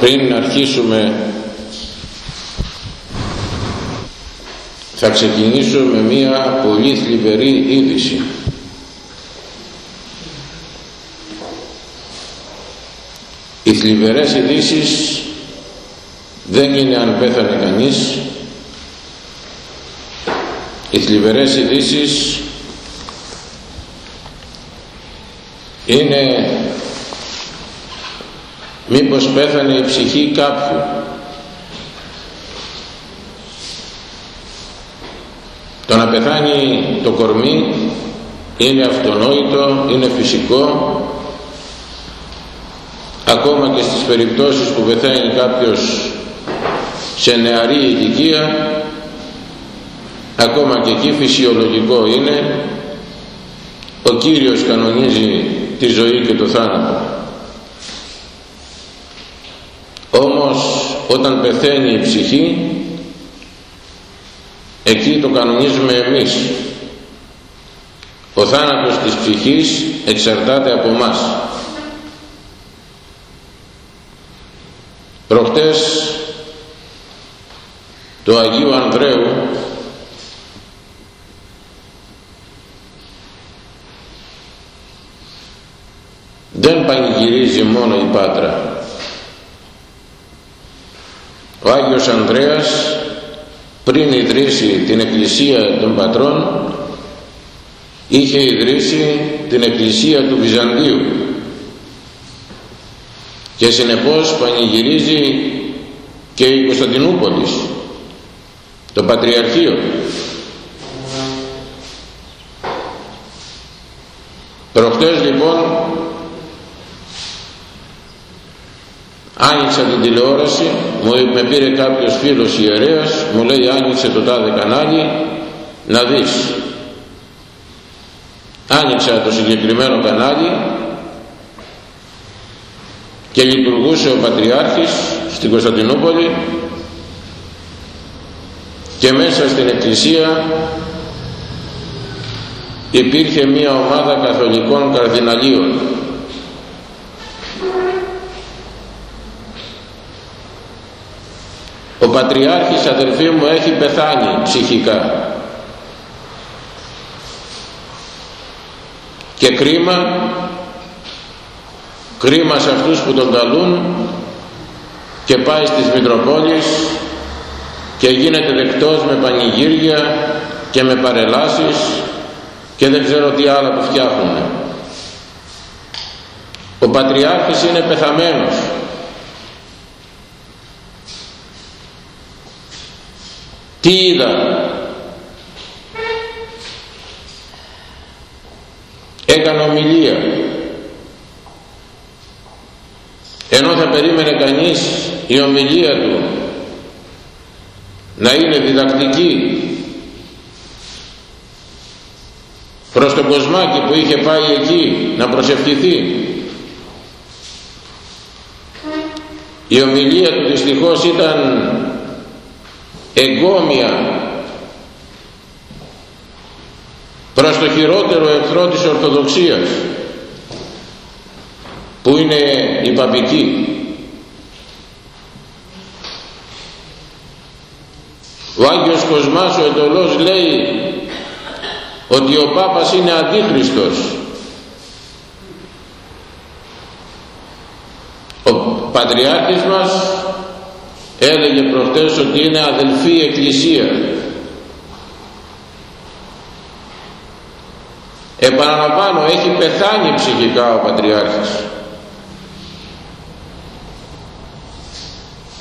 Πριν αρχίσουμε θα ξεκινήσω με μία πολύ θλιβερή είδηση. Οι θλιβερές ειδήσεις δεν είναι αν πέθανε κανείς. Οι θλιβερές ειδήσεις είναι μήπως πέθανε η ψυχή κάποιου. Το να πεθάνει το κορμί είναι αυτονόητο, είναι φυσικό. Ακόμα και στις περιπτώσεις που πεθαίνει κάποιος σε νεαρή ηλικία ακόμα και εκεί φυσιολογικό είναι ο Κύριος κανονίζει τη ζωή και το θάνατο. Όμως όταν πεθαίνει η ψυχή εκεί το κανονίζουμε εμείς. Ο θάνατος της ψυχής εξαρτάται από μας. Προχτές το Αγίου Ανδρέου δεν πανηγυρίζει μόνο η Πάτρα. Ο Άγιος Ανδρέας πριν ιδρύσει την Εκκλησία των Πατρών είχε ιδρύσει την Εκκλησία του Βυζαντίου. Και συνεπώς πανηγυρίζει και η Κωνσταντινούπολης το Πατριαρχείο. Προχτές λοιπόν άνοιξα την τηλεόραση μου με πήρε κάποιος φίλος ιερέας μου λέει άνοιξε το τάδε κανάλι να δεις. Άνοιξα το συγκεκριμένο κανάλι και λειτουργούσε ο Πατριάρχης στην Κωνσταντινούπολη και μέσα στην εκκλησία υπήρχε μια ομάδα καθολικών καρδιναλίων ο Πατριάρχης αδελφοί μου έχει πεθάνει ψυχικά και κρίμα κρίμα σε αυτούς που τον καλούν και πάει στις Μητροπόλεις και γίνεται δεκτός με πανηγύρια και με παρελάσεις και δεν ξέρω τι άλλα που φτιάχνουν. Ο Πατριάρχης είναι πεθαμένος. Τι είδα; Έκανε ομιλία. Ενώ θα περίμενε κανείς η ομιλία του να είναι διδακτική προς τον κοσμάκι που είχε πάει εκεί να προσευχηθεί η ομιλία του δυστυχώς ήταν εγκόμια. Προς το χειρότερο εχθρό της Ορθοδοξίας που είναι η παπική. Ο Άγιος Κοσμάς ο εντολός λέει ότι ο Πάπας είναι αντίχριστος. Ο Πατριάρχης μας έλεγε προχτές ότι είναι αδελφή εκκλησία. Επαναλαμβάνω έχει πεθάνει ψυχικά ο Πατριάρχης.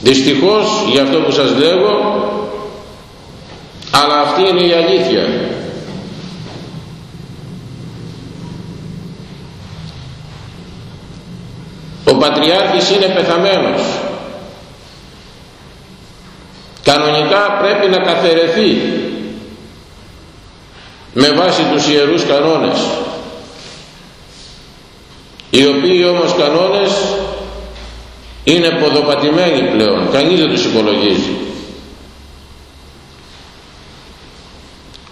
Δυστυχώς για αυτό που σας λέγω αλλά αυτή είναι η αλήθεια. Ο Πατριάρχης είναι πεθαμένος κανονικά πρέπει να καθαιρεθεί με βάση τους ιερούς κανόνες οι οποίοι όμως κανόνες είναι ποδοπατημένοι πλέον κανείς δεν τους υπολογίζει.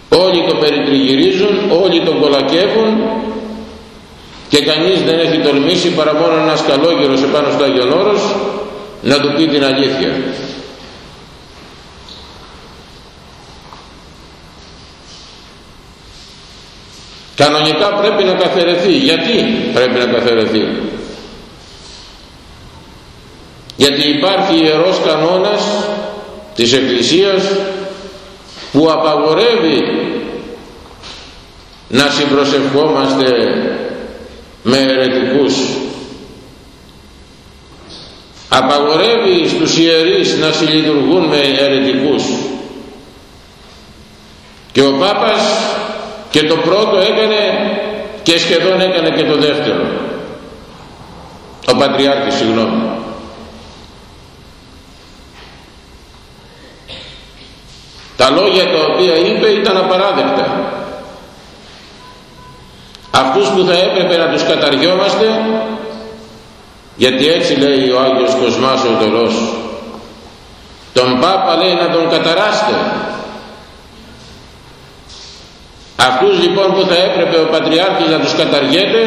Όλοι το περιτριγυρίζουν όλοι τον κολακεύουν και κανείς δεν έχει τολμήσει παρά μόνο ένας καλόγερος επάνω στο Άγιον Όρος να του πει την αλήθεια κανονικά πρέπει να καθαιρεθεί. Γιατί πρέπει να καθαιρεθεί; Γιατί υπάρχει ιερός κανόνας της Εκκλησίας που απαγορεύει να συμπροσευχόμαστε με αιρετικούς. Απαγορεύει στους ιερείς να συλλειτουργούν με αιρετικούς. Και ο Πάπας και το πρώτο έκανε και σχεδόν έκανε και το δεύτερο. Ο Πατριάρχης συγγνώμη. Τα λόγια τα οποία είπε ήταν απαράδεκτα. Αυτούς που θα έπρεπε να τους καταργιόμαστε γιατί έτσι λέει ο Άγιος Κοσμάς ο Δωρός τον Πάπα λέει να τον καταράστε αυτούς λοιπόν που θα έπρεπε ο Πατριάρχης να τους καταργέται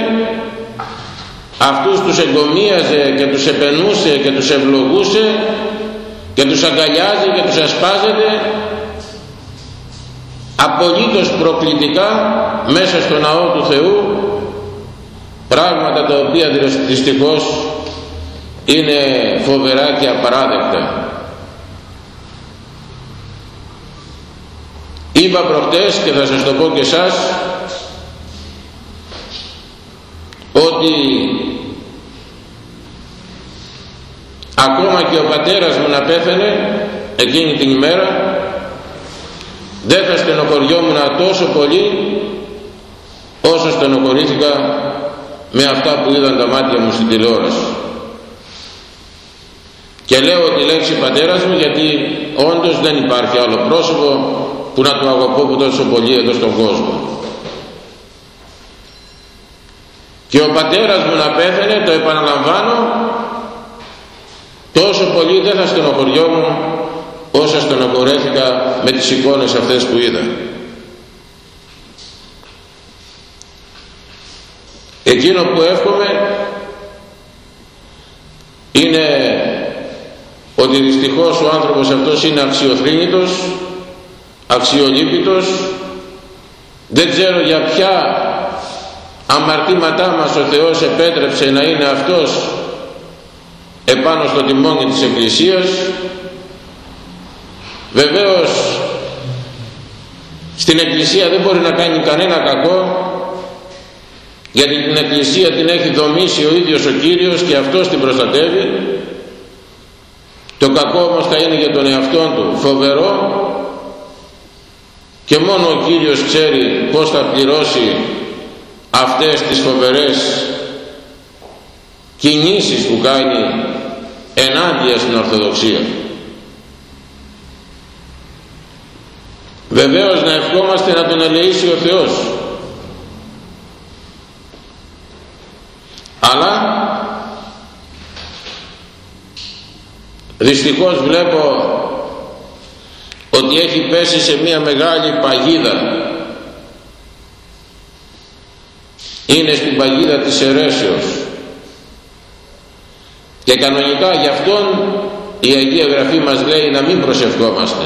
αυτούς τους εγκομίαζε και τους επενούσε και τους ευλογούσε και τους αγκαλιάζει και τους ασπάζεται απολύτως προκλητικά μέσα στο ναό του Θεού πράγματα τα οποία δυστυχώς είναι φοβερά και απαράδεκτα είπα προχτές και θα σας το πω και εσάς ότι ακόμα και ο πατέρας μου να πέθανε εκείνη την ημέρα δεν θα στενοχωριόμουν τόσο πολύ όσο στενοχωρήθηκα με αυτά που είδαν τα μάτια μου στην τηλεόραση. Και λέω τη λέξη πατέρας μου γιατί όντως δεν υπάρχει άλλο πρόσωπο που να το αγαπώ τόσο πολύ εδώ στον κόσμο. Και ο πατέρας μου να πέθανε το επαναλαμβάνω τόσο πολύ δεν θα στενοχωριόμουν όσα στενοχωρέθηκα με τις εικόνες αυτές που είδα. Εκείνο που εύχομαι είναι ότι δυστυχώς ο άνθρωπος αυτός είναι αξιοθρύνητος αξιολύπητος. Δεν ξέρω για ποια αμαρτήματά μας ο Θεός επέτρεψε να είναι αυτός επάνω στο τιμόνι της Εκκλησίας. Βεβαίως στην Εκκλησία δεν μπορεί να κάνει κανένα κακό γιατί την Εκκλησία την έχει δομήσει ο ίδιος ο Κύριος και αυτός την προστατεύει. Το κακό όμως θα είναι για τον εαυτό του. Φοβερό και μόνο ο Κύριος ξέρει πως θα πληρώσει αυτές τις φοβερές κινήσεις που κάνει ενάντια στην Ορθοδοξία. Βεβαίως να ευχόμαστε να τον ελεήσει ο Θεός. Αλλά δυστυχώς βλέπω ότι έχει πέσει σε μια μεγάλη παγίδα. Είναι στην παγίδα της αιρέσεως. Και κανονικά γι' αυτόν η Αγία Γραφή μας λέει να μην προσευχόμαστε.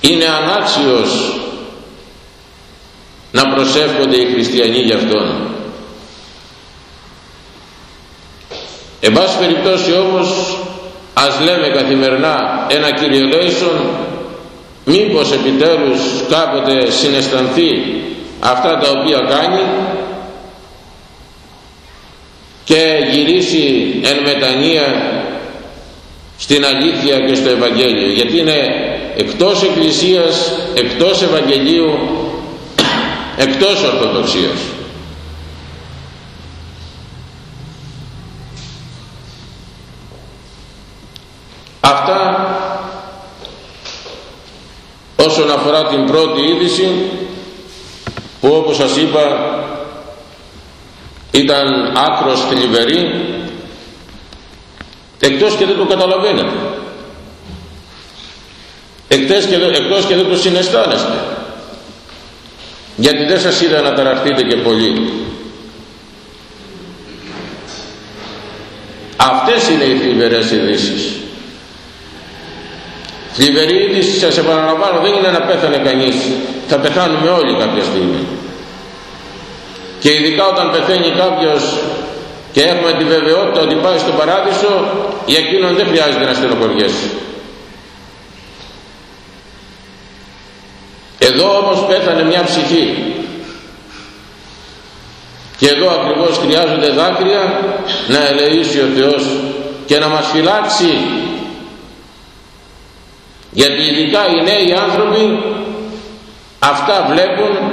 Είναι ανάξιος να προσεύχονται οι χριστιανοί γι' αυτόν. Εν πάση περιπτώσει όμως ας λέμε καθημερινά ένα κυριολέησον μήπως επιτέλους κάποτε συναισθανθεί αυτά τα οποία κάνει και γυρίσει εν μετανία στην αλήθεια και στο Ευαγγέλιο γιατί είναι εκτός Εκκλησίας, εκτός Ευαγγελίου, εκτός Ορθοδοξίας. Αυτά όσον αφορά την πρώτη είδηση που όπως σας είπα ήταν άκρος θλιβερή εκτός και δεν το καταλαβαίνετε. Εκτός και, εκτός και δεν το συναισθάνεστε. Γιατί δεν σας είδα να ταραχτείτε και πολύ. Αυτές είναι οι θλιβερές ειδήσεις. Θλιβερή είδηση σας επαναλαμβάνω δεν είναι να πέθανε κανείς. Θα πεθάνουμε όλοι κάποια στιγμή. Και ειδικά όταν πεθαίνει κάποιος και έχουμε τη βεβαιότητα ότι πάει στον παράδεισο για εκείνον δεν χρειάζεται να στενοχωριέσει εδώ όμως πέθανε μια ψυχή. Και εδώ ακριβώς χρειάζονται δάκρυα να ελεήσει ο Θεός και να μας φυλάξει γιατί ειδικά οι νέοι άνθρωποι αυτά βλέπουν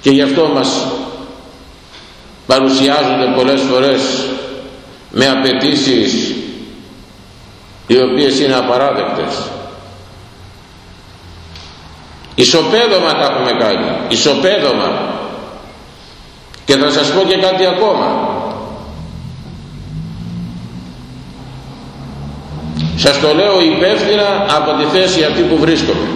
και γι' αυτό μας παρουσιάζονται πολλές φορές με απαιτήσεις οι οποίες είναι απαράδεκτες Ισοπαίδωμα τα έχουμε κάνει. Ισοπαίδωμα. Και θα σας πω και κάτι ακόμα. Σας το λέω υπεύθυνα από τη θέση αυτή που βρίσκομαι.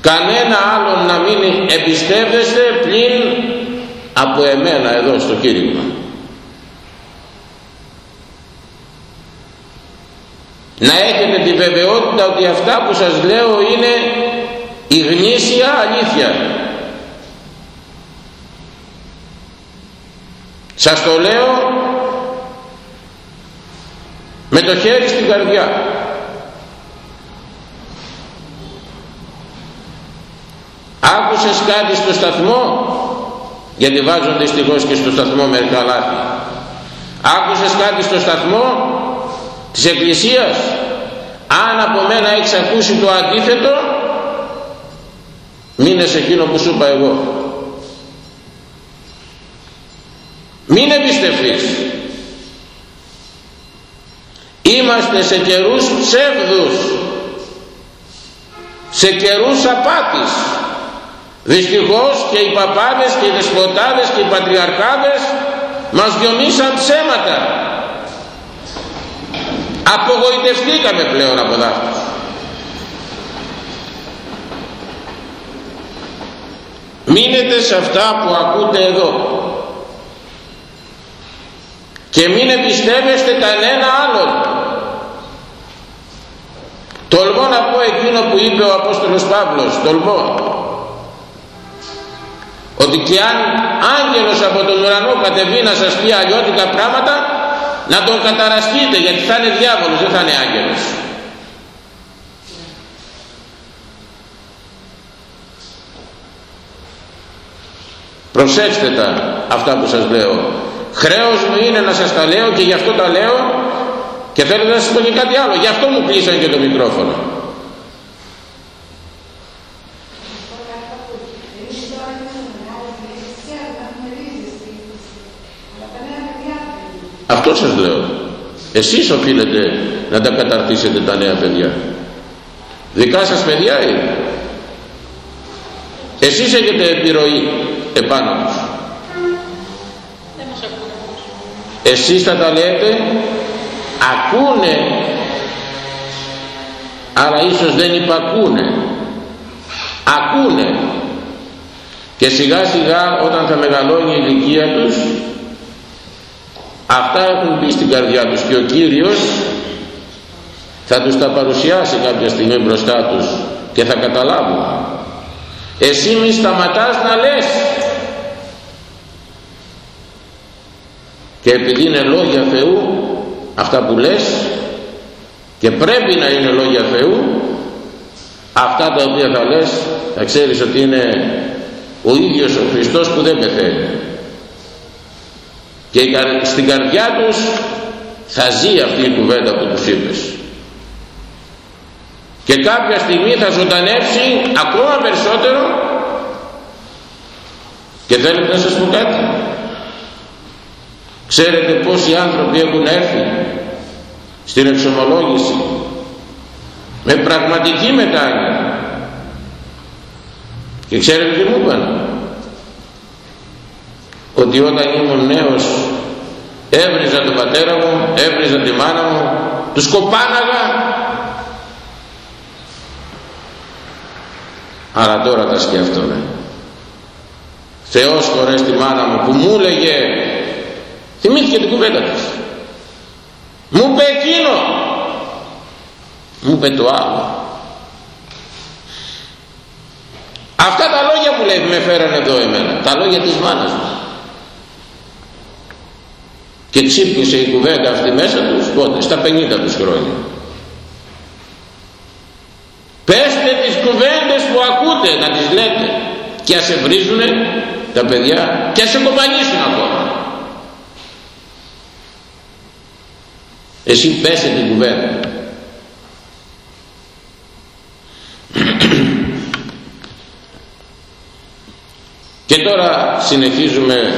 Κανένα άλλον να μην εμπιστεύεστε πλην από εμένα εδώ στο κήρυγμα. να έχετε τη βεβαιότητα ότι αυτά που σας λέω είναι η γνήσια αλήθεια σας το λέω με το χέρι στην καρδιά. Άκουσες κάτι στο σταθμό; Γιατί βάζουν δυστυχώς και στο σταθμό μερικά λάθη. Άκουσες κάτι στο σταθμό της Εκκλησίας; Αν από μένα έχεις ακούσει το αντίθετο μείνε σε εκείνο που σου είπα εγώ. Μην εμπιστευτείς είμαστε σε καιρούς ψεύδους σε καιρούς απάτης. Δυστυχώς και οι παπάδες και οι δεσποτάδες και οι πατριαρχάδες μας διομήσαν ψέματα. Απογοητευτήκαμε πλέον από δάφτους μείνετε σε αυτά που ακούτε εδώ. Και μην εμπιστεύεστε κανένα άλλον τολμώ να πω εκείνο που είπε ο Απόστολος Παύλος τολμώ. Ότι και αν άγγελος από τον ουρανό κατεβεί να σας πει αλλιώτικα πράγματα να τον καταραστείτε γιατί θα είναι διάβολος δεν θα είναι άγγελος. Προσέξτε τα αυτά που σας λέω. Χρέος μου είναι να σας τα λέω και γι' αυτό τα λέω και θέλω να σας πω και κάτι άλλο γι' αυτό μου κλείσαν και το μικρόφωνο Αυτό σας λέω. Εσείς οφείλετε να τα καταρτήσετε τα νέα παιδιά. Δικά σας παιδιά είναι. Εσείς έχετε επιρροή επάνω τους. Εσείς θα τα λέτε, ακούνε, αλλά ίσως δεν υπακούνε. Ακούνε. Και σιγά σιγά όταν θα μεγαλώνει η ηλικία τους αυτά έχουν μπει στην καρδιά τους και ο Κύριος θα τους τα παρουσιάσει κάποια στιγμή μπροστά τους και θα καταλάβουν εσύ μη σταματάς να λες και επειδή είναι λόγια Θεού αυτά που λες και πρέπει να είναι λόγια Θεού αυτά τα οποία θα λες θα ξέρεις ότι είναι ο ίδιος ο Χριστός που δεν πεθαίνει. Και στην καρδιά τους θα ζει αυτή η κουβέντα που τους είπες. Και κάποια στιγμή θα ζωντανεύσει ακόμα περισσότερο και θέλετε να σας πω κάτι; Ξέρετε πόσοι άνθρωποι έχουν έρθει στην εξομολόγηση με πραγματική μετάνοια. Και ξέρετε τι μου είπαν; Ότι όταν ήμουν νέος έβριζα τον πατέρα μου έβριζα τη μάνα μου τους κοπάναγα. Αλλά τώρα τα σκέφτομαι. Θεός χωρές τη μάνα μου που μου έλεγε θυμήθηκε την κουβέντα της. Μου είπε εκείνο. Μου είπε το άλλο. Αυτά τα λόγια που λέει με φέρανε εδώ εμένα τα λόγια της μάνας μου και ξύπνησε η κουβέντα αυτή μέσα τους πότε στα 50 τους χρόνια. Πέστε τις κουβέντες που ακούτε να τις λέτε. Και ας ευρίζουνε τα παιδιά και ας κομπανίσουν ακόμα εσύ πέσε την κουβέντα. Και τώρα συνεχίζουμε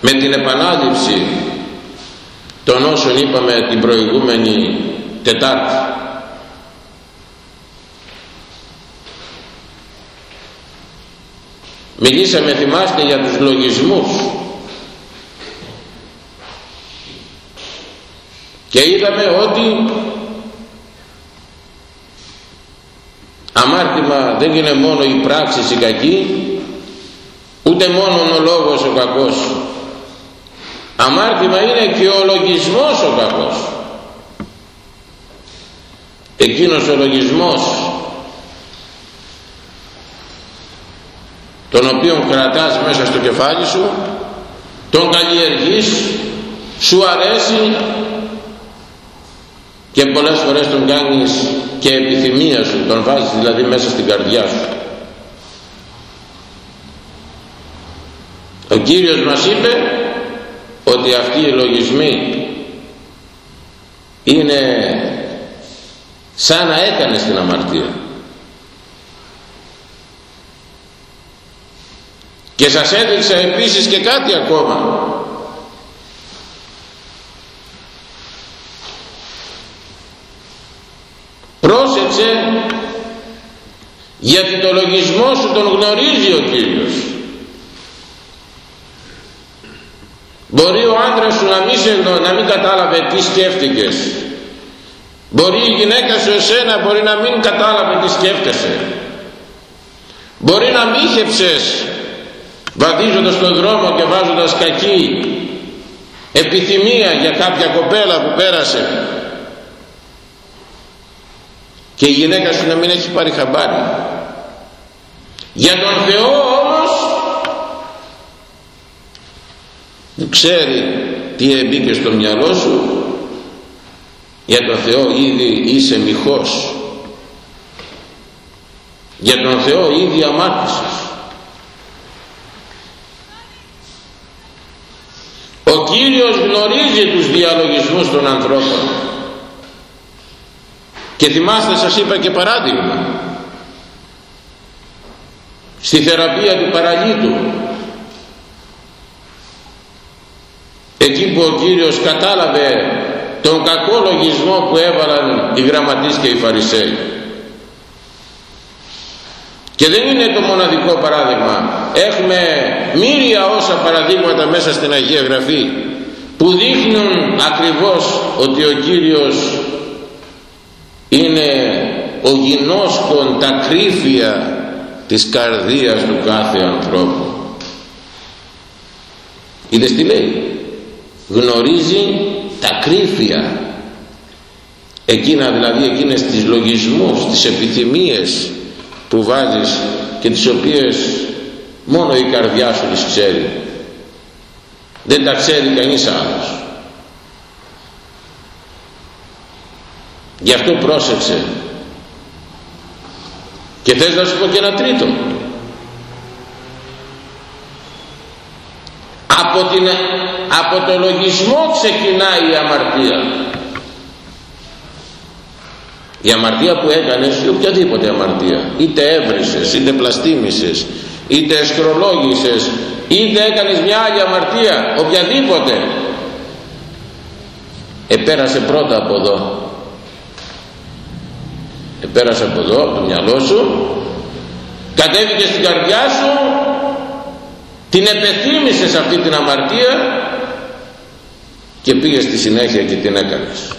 με την επανάληψη των όσων είπαμε την προηγούμενη Τετάρτη. Μιλήσαμε θυμάστε για τους λογισμούς και είδαμε ότι αμάρτημα δεν είναι μόνο η πράξη η κακή ούτε μόνο ο λόγος ο κακός. Αμάρτημα είναι και ο λογισμός ο κακός. Εκείνος ο λογισμός τον οποίον κρατάς μέσα στο κεφάλι σου τον καλλιεργείς σου αρέσει και πολλές φορές τον κάνεις και επιθυμία σου τον βάζεις δηλαδή μέσα στην καρδιά σου. Ο Κύριος μας είπε ότι αυτοί οι λογισμοί είναι σαν να έκανε την αμαρτία. Και σας έδειξα επίσης και κάτι ακόμα πρόσεξε γιατί το λογισμό σου τον γνωρίζει ο Κύριος. Μπορεί ο άντρας σου να μην, σε, να μην κατάλαβε τι σκέφτηκες. Μπορεί η γυναίκα σου εσένα μπορεί να μην κατάλαβε τι σκέφτεσαι. Μπορεί να μίχεψες βαδίζοντας τον δρόμο και βάζοντας κακή επιθυμία για κάποια κοπέλα που πέρασε και η γυναίκα σου να μην έχει πάρει χαμπάρι. Για τον Θεό όμως που ξέρει τι εμπήκε στο μυαλό σου. Για τον Θεό ήδη είσαι μοιχός. Για τον Θεό ήδη αμάρτησες. Ο Κύριος γνωρίζει τους διαλογισμούς των ανθρώπων και θυμάστε σας είπα και παράδειγμα. Στη θεραπεία του παραλίτου. Εκεί που ο Κύριος κατάλαβε τον κακό λογισμό που έβαλαν οι γραμματείς και οι Φαρισαίοι. Και δεν είναι το μοναδικό παράδειγμα. Έχουμε μύρια όσα παραδείγματα μέσα στην Αγία Γραφή που δείχνουν ακριβώς ότι ο Κύριος είναι ο γινώσκον τα κρύφια της καρδίας του κάθε ανθρώπου. Είδες τι λέει; Γνωρίζει τα κρύφια. Εκείνα δηλαδή εκείνες τις λογισμούς τις επιθυμίες που βάζεις και τις οποίες μόνο η καρδιά σου τις ξέρει. Δεν τα ξέρει κανείς άλλος γι' αυτό πρόσεξε. Και θες να σου πω και ένα τρίτο. Από, την, από το λογισμό ξεκινάει η αμαρτία. Η αμαρτία που έκανες ή οποιαδήποτε αμαρτία είτε έβρισες είτε πλαστήμησες είτε εσκρολόγησες είτε έκανες μια άλλη αμαρτία οποιαδήποτε επέρασε πρώτα από εδώ επέρασε από εδώ το μυαλό σου κατέβηκε στην καρδιά σου την επεθύμησες αυτή την αμαρτία και πήγες στη συνέχεια και την έκανες.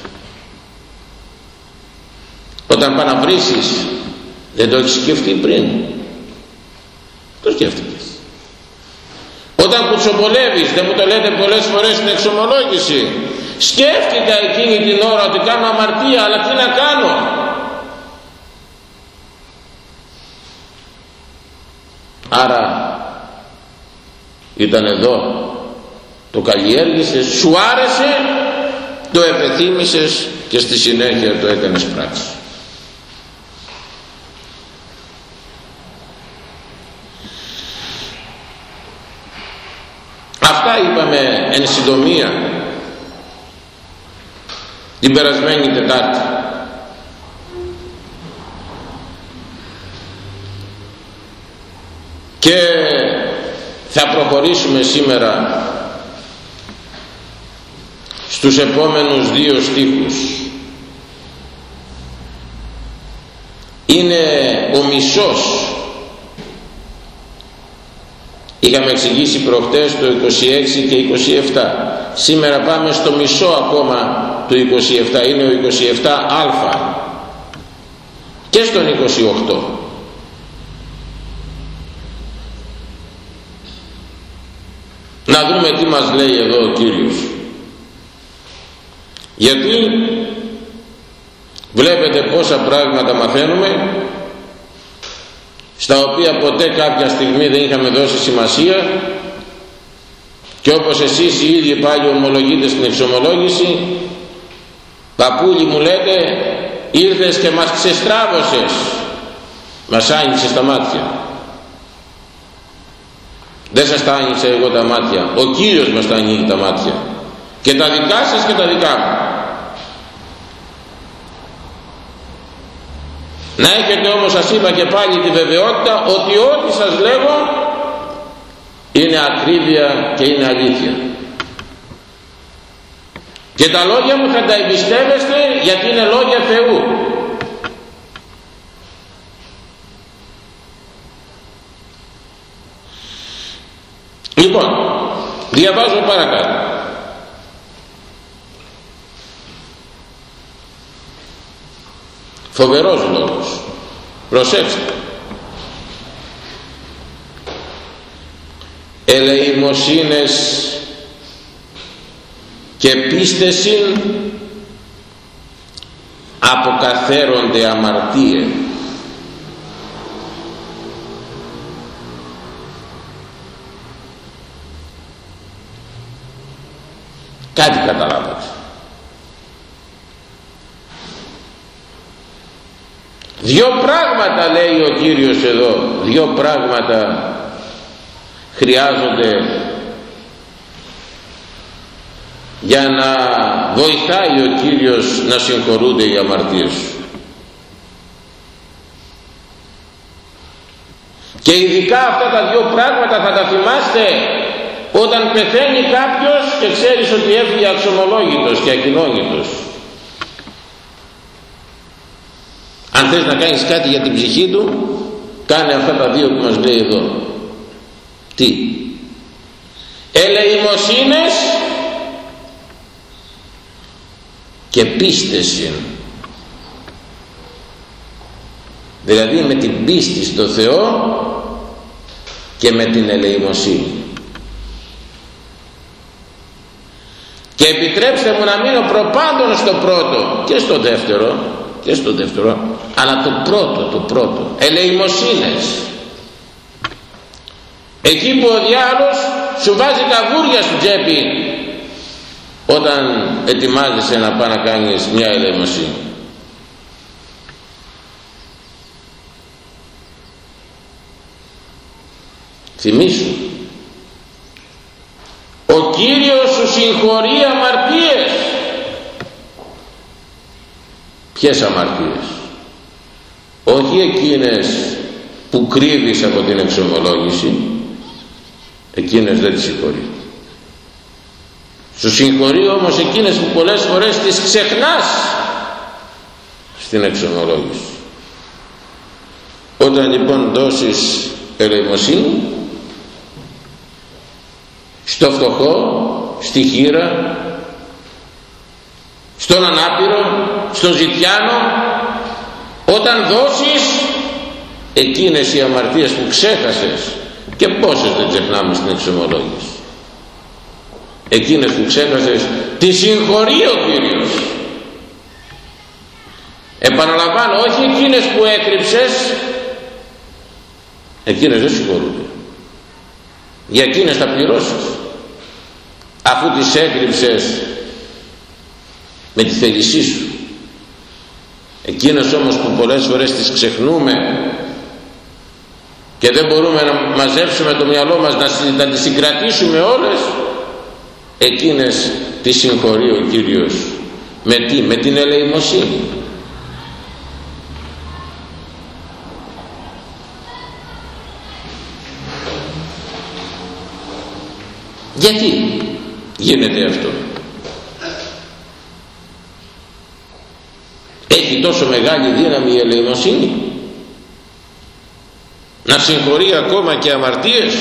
Όταν πάνε να βρίσεις δεν το έχεις σκεφτεί πριν. Το σκέφτηκες. Όταν κουτσοπολεύεις δεν μου το λέτε πολλές φορές στην εξομολόγηση σκέφτηκα εκείνη την ώρα ότι κάνω αμαρτία αλλά τι να κάνω άρα ήταν εδώ. Το καλλιέργησες σου άρεσε το επεθύμησες και στη συνέχεια το έκανες πράξη. Αυτά είπαμε εν συντομία την περασμένη Τετάρτη και θα προχωρήσουμε σήμερα στους επόμενους δύο στίχους. Είναι ο μισός. Είχαμε εξηγήσει προχτές το 26 και 27 σήμερα πάμε στο μισό ακόμα του 27 είναι ο 27α και στον 28 να δούμε τι μας λέει εδώ ο Κύριος. Γιατί βλέπετε πόσα πράγματα μαθαίνουμε στα οποία ποτέ κάποια στιγμή δεν είχαμε δώσει σημασία και όπως εσείς οι ίδιοι πάλι ομολογείτε στην εξομολόγηση παππούλη μου λέτε ήρθες και μας ξεστράβωσες μας άνοιξε τα μάτια δεν σας τα άνοιξα εγώ τα μάτια. Ο Κύριος μας τα ανοίγει τα μάτια. Και τα δικά σας και τα δικά μου. Να έχετε όμως σας είπα και πάλι τη βεβαιότητα ότι ό,τι σας λέγω είναι ακρίβεια και είναι αλήθεια. Και τα λόγια μου θα τα εμπιστεύεστε γιατί είναι λόγια Θεού Λοιπόν, διαβάζω παρακάτω. Φοβερός λόγος. Προσέξτε. Ελεημοσύνες και πίστεσιν αποκαθέρονται αμαρτίες Κάτι καταλάβατε. Δυο πράγματα λέει ο Κύριος εδώ, δυο πράγματα χρειάζονται για να βοηθάει ο Κύριος να συγχωρούνται οι αμαρτίες σου. Και ειδικά αυτά τα δύο πράγματα θα τα θυμάστε όταν πεθαίνει κάποιος και ξέρεις ότι έφυγε αξιομολόγητος και ακοινόγητος αν θες να κάνεις κάτι για την ψυχή του κάνε αυτά τα δύο που μας λέει εδώ. Τι; Ελεημοσύνες και πίστεση δηλαδή με την πίστη στο Θεό και με την ελεημοσύνη και επιτρέψτε μου να μείνω προπάντων στο πρώτο και στο δεύτερο και στο δεύτερο αλλά το πρώτο το πρώτο. Ελεημοσύνες. Εκεί που ο διάολος σου βάζει καβούρια στο τσέπη όταν ετοιμάζεσαι να πάει να κάνεις μια ελεημοσύνη. Θυμήσου. Ο Κύριος σου συγχωρεί αμαρτίες. Ποιες αμαρτίες; Όχι εκείνες που κρύβεις από την εξομολόγηση εκείνες δεν τις συγχωρεί. Σου συγχωρεί όμως εκείνες που πολλές φορές τις ξεχνάς στην εξομολόγηση. Όταν λοιπόν δώσεις ελεημοσύνη στο φτωχό, στη χείρα, στον ανάπηρο, στον ζητιάνο, όταν δώσεις εκείνες οι αμαρτίες που ξέχασες και πόσες δεν ξεχνάμε στην εξομολόγηση. Εκείνες που ξέχασες τη συγχωρεί ο Κύριος. Επαναλαμβάνω όχι εκείνες που έκρυψες εκείνες δεν συγχωρούνται. Για εκείνες θα πληρώσεις αφού τις έκρυψες με τη θέλησή σου. Εκείνες όμως που πολλές φορές τις ξεχνούμε και δεν μπορούμε να μαζέψουμε το μυαλό μας να, να τις συγκρατήσουμε όλες εκείνες τις συγχωρεί ο Κύριος. Με τι, με την ελεημοσύνη. Γιατί; Γίνεται αυτό. Έχει τόσο μεγάλη δύναμη η ελεημοσύνη. Να συγχωρεί ακόμα και αμαρτίες.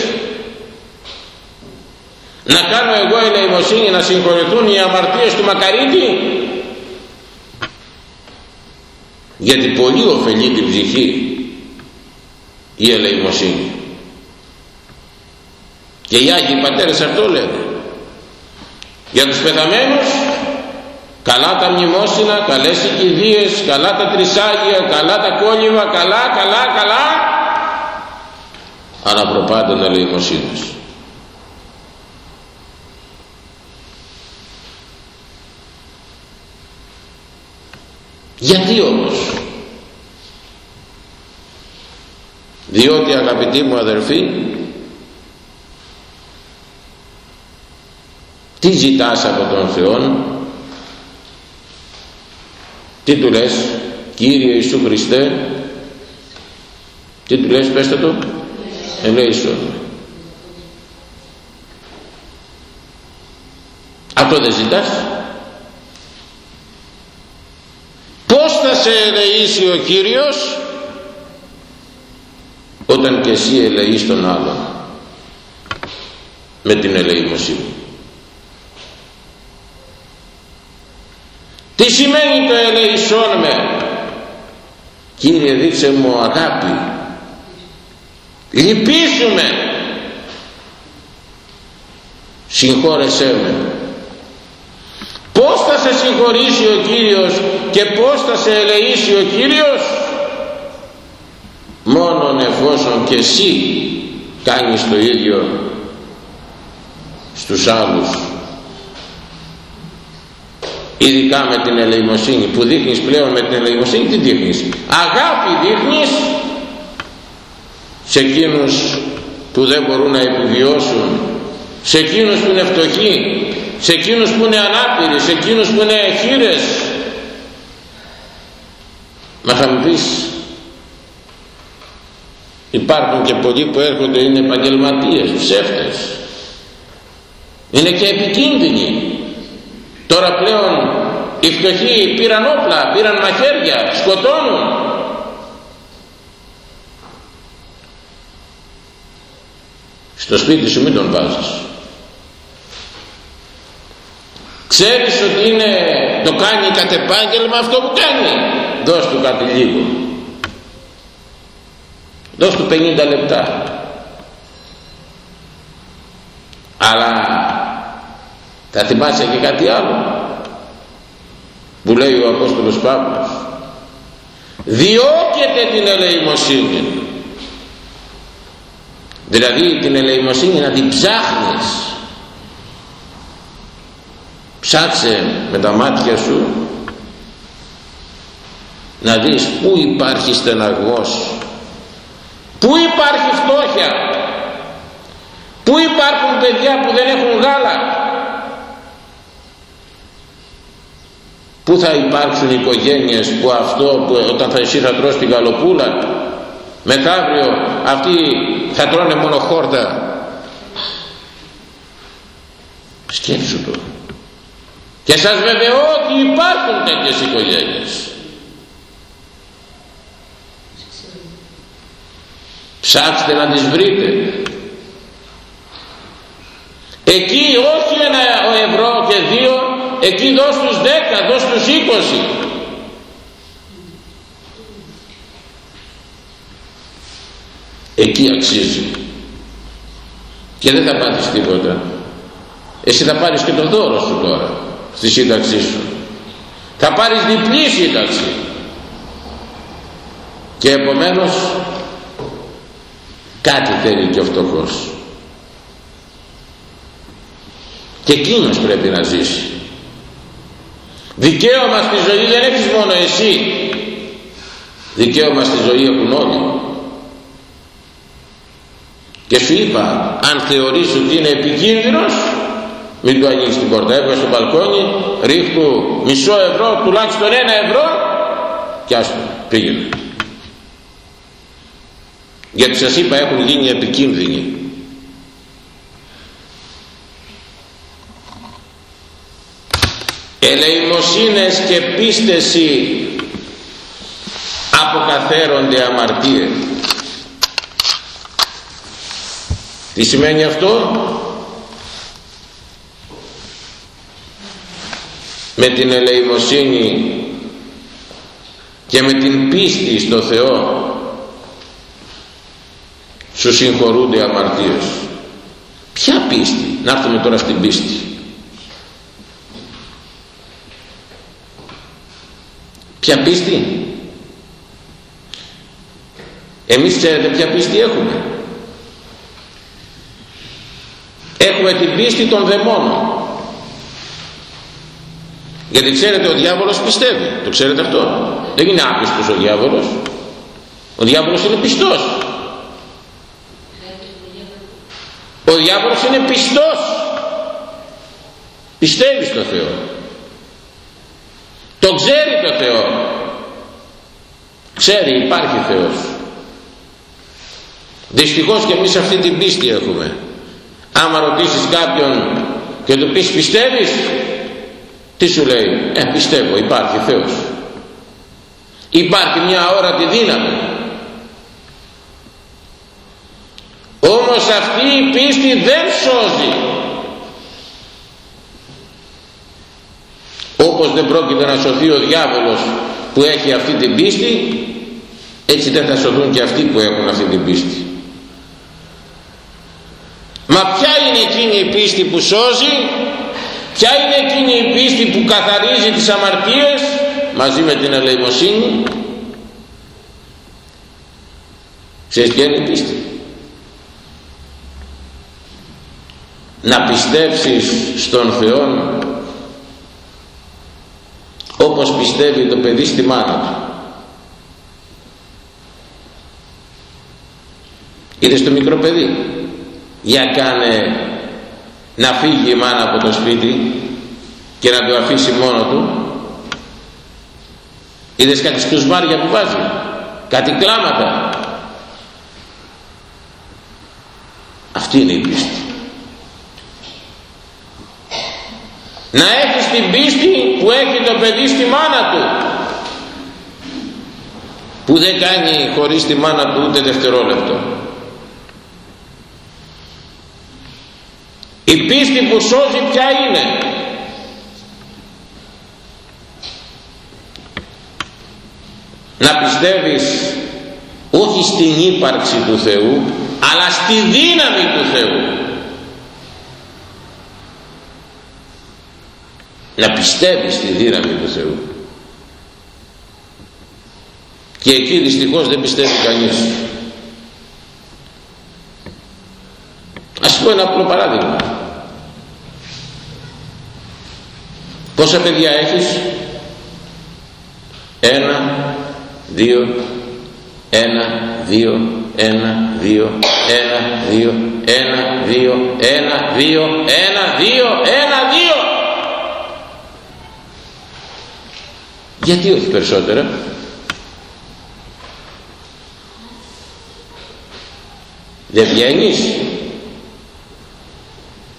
Να κάνω εγώ ελεημοσύνη να συγχωρηθούν οι αμαρτίες του Μακαρίτη γιατί πολύ ωφελεί την ψυχή η ελεημοσύνη. Και οι Άγιοι Πατέρες αυτό λένε για τους πεθαμένους καλά τα μνημόσυνα, καλές οι κηδείες, καλά τα τρισάγια, καλά τα κόλληβα, καλά, καλά, καλά. Αλλά προπάντων ελεημοσύνης γιατί όμως; Διότι αγαπητοί μου αδερφοί τι ζητάς από τον Θεό τι του λες Κύριε Ιησού Χριστέ τι του λες πέστε το ελέησον αυτό δεν ζητάς. Πως θα σε ελεήσει ο Κύριος όταν και εσύ ελεείς τον άλλον με την ελεημοσύνη; Τι σημαίνει το ελεησόν με; Κύριε δείξε μου αγάπη. Λυπήσουμε συγχώρεσέ με. Πως θα σε συγχωρήσει ο Κύριος και πως θα σε ελεήσει ο Κύριος; Μόνον εφόσον και εσύ κάνεις το ίδιο στους άλλους ειδικά με την ελεημοσύνη που δείχνεις πλέον με την ελεημοσύνη τι δείχνεις; Αγάπη δείχνεις σε εκείνους που δεν μπορούν να επιβιώσουν σε εκείνους που είναι φτωχοί σε εκείνους που είναι ανάπηροι σε εκείνους που είναι χείρες μα θα μου πεις υπάρχουν και πολλοί που έρχονται είναι επαγγελματίες, ψεύτες. Είναι και επικίνδυνοι τώρα πλέον οι φτωχοί πήραν όπλα, πήραν μαχαίρια, σκοτώνουν. Στο σπίτι σου μην τον βάζεις. Ξέρεις ότι είναι, το κάνει κατ' επάγγελμα αυτό που κάνει. Δώσ' του κάτι λίγο. Δώσ' του 50 λεπτά. Αλλά θα θυμάσαι και κάτι άλλο. Που λέει ο Απόστολος Παύλος. Διώκεται την ελεημοσύνη δηλαδή την ελεημοσύνη να την ψάχνεις. Ψάξε με τα μάτια σου να δεις πού υπάρχει στεναγμός πού υπάρχει φτώχεια. Πού υπάρχουν παιδιά που δεν έχουν γάλα πού θα υπάρξουν οικογένειες που αυτό που όταν θα εσύ θα τρως την γαλοπούλα; Μεθαύριο αυτοί θα τρώνε μόνο χόρτα. Σκέψου το. Και σας βεβαιώ ότι υπάρχουν τέτοιες οικογένειες. Ψάξτε να τις βρείτε. Εκεί όχι ένα ευρώ και δύο εκεί δώσ' τους 10 δώσ' τους 20 εκεί αξίζει. Και δεν θα πάθεις τίποτα. Εσύ θα πάρεις και το δώρο σου τώρα στη σύνταξή σου. Θα πάρεις διπλή σύνταξη. Και επομένως κάτι θέλει και ο φτωχός. Και εκείνος πρέπει να ζήσει δικαίωμα στη ζωή δεν έχεις μόνο εσύ. Δικαίωμα στη ζωή έχουν όλοι. Και σου είπα αν θεωρείς ότι είναι επικίνδυνος μην του ανοίξεις την πόρτα. Έβγα στο μπαλκόνι ρίχνου μισό ευρώ τουλάχιστον ένα ευρώ και άστο πήγαινε. Γιατί σας είπα έχουν γίνει επικίνδυνοι ελεημοσύνες και πίστεση αποκαθέρονται αμαρτίες. Τι σημαίνει αυτό; Με την ελεημοσύνη και με την πίστη στο Θεό σου συγχωρούνται αμαρτίες. Ποια πίστη; Να έρθουμε τώρα στην πίστη ποια πίστη; Εμείς ξέρετε ποια πίστη έχουμε. Έχουμε την πίστη των δαιμόνων. Γιατί ξέρετε ο διάβολος πιστεύει. Το ξέρετε αυτό; Δεν είναι άπιστος ο διάβολος. Ο διάβολος είναι πιστός. Ο διάβολος είναι πιστός. Πιστεύεις στο Θεό το ξέρει το Θεό. Ξέρει υπάρχει Θεός. Δυστυχώς και εμείς αυτή την πίστη έχουμε. Άμα ρωτήσεις κάποιον και του πεις πιστεύεις; Τι σου λέει ε πιστεύω υπάρχει Θεός υπάρχει μια ώρα τη δύναμη. Όμως αυτή η πίστη δεν σώζει όπως δεν πρόκειται να σωθεί ο διάβολος που έχει αυτή την πίστη έτσι δεν θα σωθούν και αυτοί που έχουν αυτή την πίστη Μα ποια είναι εκείνη η πίστη που σώζει, ποια είναι εκείνη η πίστη που καθαρίζει τις αμαρτίες μαζί με την ελεημοσύνη. Ξέρεις ποια είναι η πίστη; Να πιστεύσεις στον Θεό όπως πιστεύει το παιδί στη μάνα του. Είδες το μικρό παιδί; Για κάνε να φύγει η μάνα από το σπίτι και να το αφήσει μόνο του είδες κάτι σκουσμάρια που βάζει; Κάτι κλάματα; Αυτή είναι η πίστη να έχεις την πίστη που έχει το παιδί στη μάνα του. Που δεν κάνει χωρίς τη μάνα του ούτε δευτερόλεπτο. Η πίστη που σώζει ποια είναι. Να πιστεύεις όχι στην ύπαρξη του Θεού αλλά στη δύναμη του Θεού να πιστεύεις στη δύναμη του Θεού. Και εκεί δυστυχώς δεν πιστεύει κανείς. Ας πω ένα απλό παράδειγμα. Πόσα παιδιά έχεις; Ένα δύο ένα δύο ένα δύο ένα δύο ένα δύο ένα δύο ένα δύο ένα δύο γιατί όχι περισσότερα; Δεν βγαίνεις;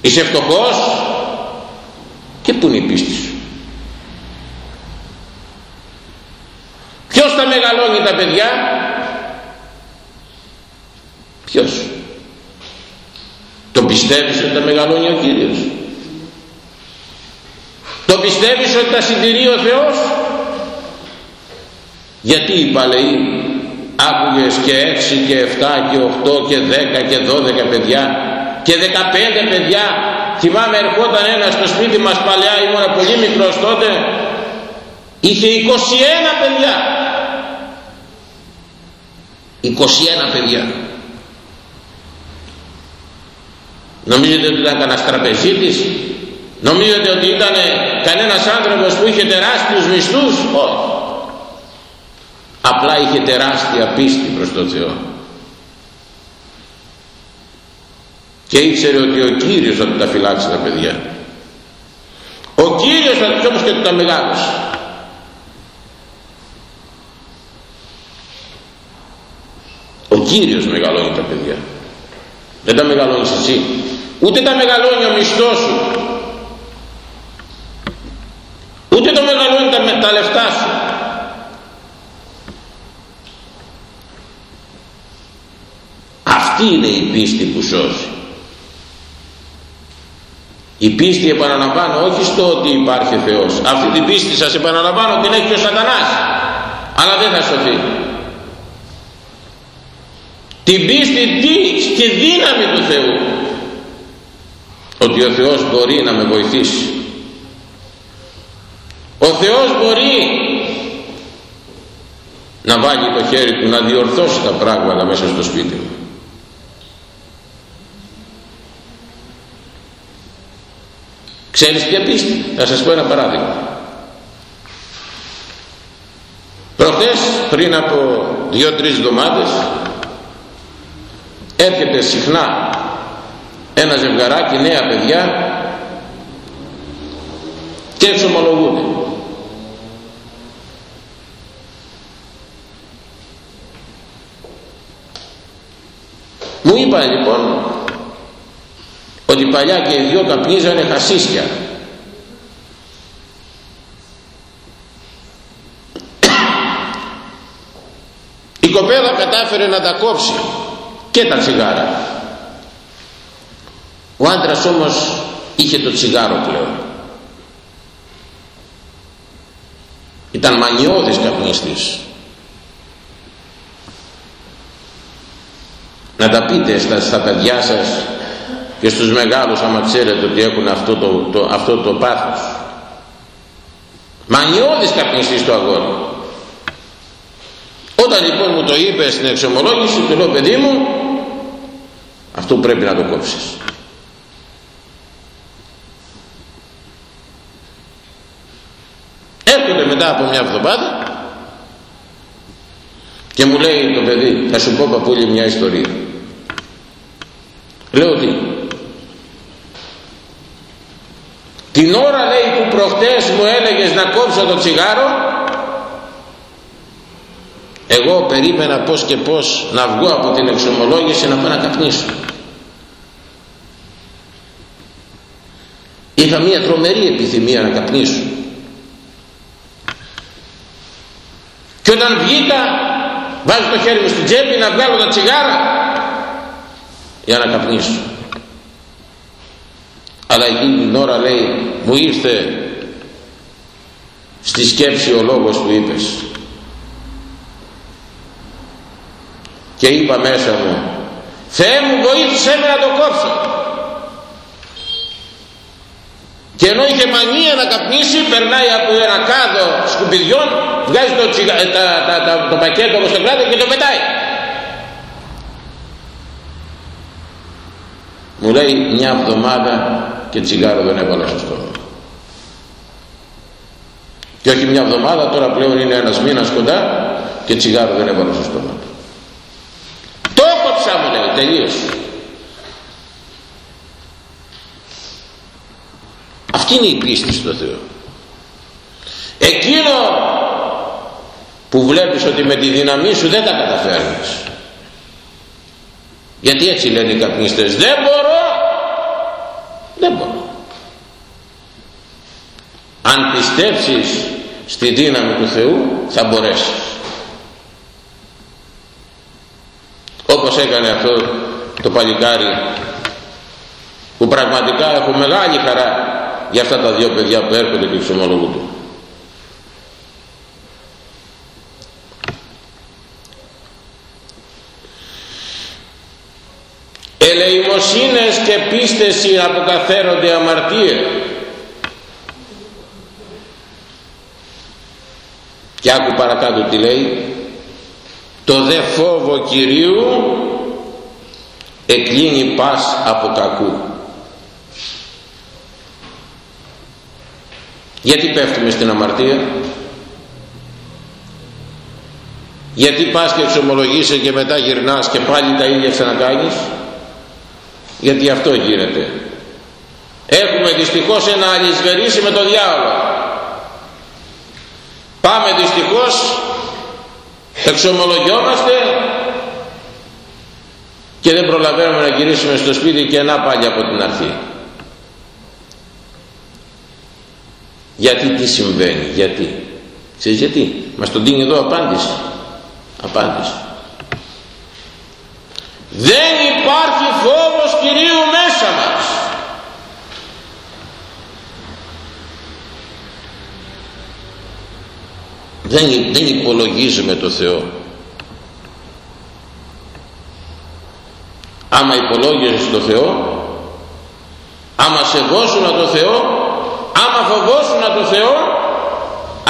Είσαι φτωχός; Και πού είναι η πίστη σου; Ποιος τα μεγαλώνει τα παιδιά; Ποιος; Το πιστεύεις ότι τα μεγαλώνει ο Κύριος; Το Το πιστεύεις ότι τα συντηρεί ο Θεός; Γιατί οι παλαιοί άκουγες και 6 και 7 και 8 και 10 και 12 παιδιά και 15 παιδιά. Θυμάμαι ερχόταν ένας στο σπίτι μας παλαιά ήμουν πολύ μικρός τότε είχε 21 παιδιά. 21 παιδιά. Νομίζετε ότι ήταν κανένας τραπεζίτης; Νομίζετε ότι ήταν κανένας άνθρωπος που είχε τεράστιους μισθούς; Όχι απλά είχε τεράστια πίστη προς τον Θεό. Και ήξερε ότι ο Κύριος θα του τα φυλάξει τα παιδιά. Ο Κύριος θα τους όμως και τους τα μεγάλωσε ο Κύριος μεγαλώνει τα παιδιά. Δεν τα μεγαλώνεις εσύ. Ούτε τα μεγαλώνει ο μισθός σου. Ούτε το μεγαλώνει τα, τα λεφτά σου αυτή είναι η πίστη που σώζει η πίστη επαναλαμβάνω όχι στο ότι υπάρχει Θεός. Αυτή την πίστη σας επαναλαμβάνω την έχει ο σατανάς. Αλλά δεν θα σωθεί. Την πίστη τι στη δύναμη του Θεού. Ότι ο Θεός μπορεί να με βοηθήσει. Ο Θεός μπορεί να βάλει το χέρι του να διορθώσει τα πράγματα μέσα στο σπίτι μου. Ξέρεις ποια πίστη; Θα σας πω ένα παράδειγμα. Προχτές πριν από δύο-τρεις εβδομάδες έρχεται συχνά ένα ζευγαράκι νέα παιδιά και εξομολογούνται. Μου είπαν λοιπόν ότι παλιά και οι δυο καπνίζανε χασίσια. Η κοπέλα κατάφερε να τα κόψει και τα τσιγάρα. Ο άντρας όμως είχε το τσιγάρο πλέον. Ήταν μανιώδης καπνιστής να τα πείτε στα, στα παιδιά σας και στους μεγάλους άμα ξέρετε ότι έχουν αυτό το, το, αυτό το πάθος. Μανιώδης καπνιστής το αγόρι. Όταν λοιπόν μου το είπε στην εξομολόγηση του λέω παιδί μου αυτό πρέπει να το κόψεις έρχονται μετά από μια εβδομάδα και μου λέει το παιδί θα σου πω παππούλη μια ιστορία λέω ότι την ώρα λέει που προχτές μου έλεγες να κόψω το τσιγάρο εγώ περίμενα πως και πως να βγω από την εξομολόγηση να πάω να καπνίσω. Είχα μια τρομερή επιθυμία να καπνίσω. Και όταν βγήκα βάζω το χέρι μου στην τσέπη να βγάλω τα τσιγάρα για να καπνίσω αλλά εκείνη την ώρα λέει μου ήρθε στη σκέψη ο λόγος που είπες και είπα μέσα μου Θεέ μου βοήθησέ με να το κόψω και ενώ είχε μανία να καπνίσει περνάει από ένα κάδο σκουπιδιών βγάζει το, τσιγα, τα, τα, τα, το πακέτο από στο κράτο και το πετάει. Μου λέει μια εβδομάδα και τσιγάρο δεν έβαλα στο στόμα. Και όχι μια εβδομάδα τώρα πλέον είναι ένας μήνας κοντά και τσιγάρο δεν έβαλα στο στόμα. Το έκοψα μου λέει τελείωσε. Αυτή είναι η πίστη στο Θεό. Εκείνο που βλέπεις ότι με τη δύναμή σου δεν τα καταφέρνεις. Γιατί έτσι λένε οι καπνίστες δεν μπορώ δεν μπορώ. Αν πιστέψεις στη δύναμη του Θεού θα μπορέσεις. Όπως έκανε αυτό το παλικάρι που πραγματικά έχω μεγάλη χαρά για αυτά τα δύο παιδιά που έρχονται και εξομολογούνται. Ελεημοσύνες και πίστεση αποκαθέρονται αμαρτία. Και άκου παρακάτω τι λέει. Το δε φόβο Κυρίου εκλίνει πας από κακού. Γιατί πέφτουμε στην αμαρτία; Γιατί πας και εξομολογείσαι και μετά γυρνάς και πάλι τα ίδια ξανακάνεις; Γιατί αυτό γίνεται. Έχουμε δυστυχώς ένα αλυσβερίσι με το διάβολο. Πάμε δυστυχώς, εξομολογιόμαστε και δεν προλαβαίνουμε να γυρίσουμε στο σπίτι και να πάλι από την αρχή. Γιατί τι συμβαίνει, γιατί. Ξέρεις γιατί; Μας τον δίνει εδώ απάντηση. Απάντηση. Δεν υπάρχει φόβος Κυρίου μέσα μας. Δεν, δεν υπολογίζουμε το Θεό. Άμα υπολόγιζες το Θεό, άμα σεβόσουν το Θεό, άμα φοβόσουν το Θεό,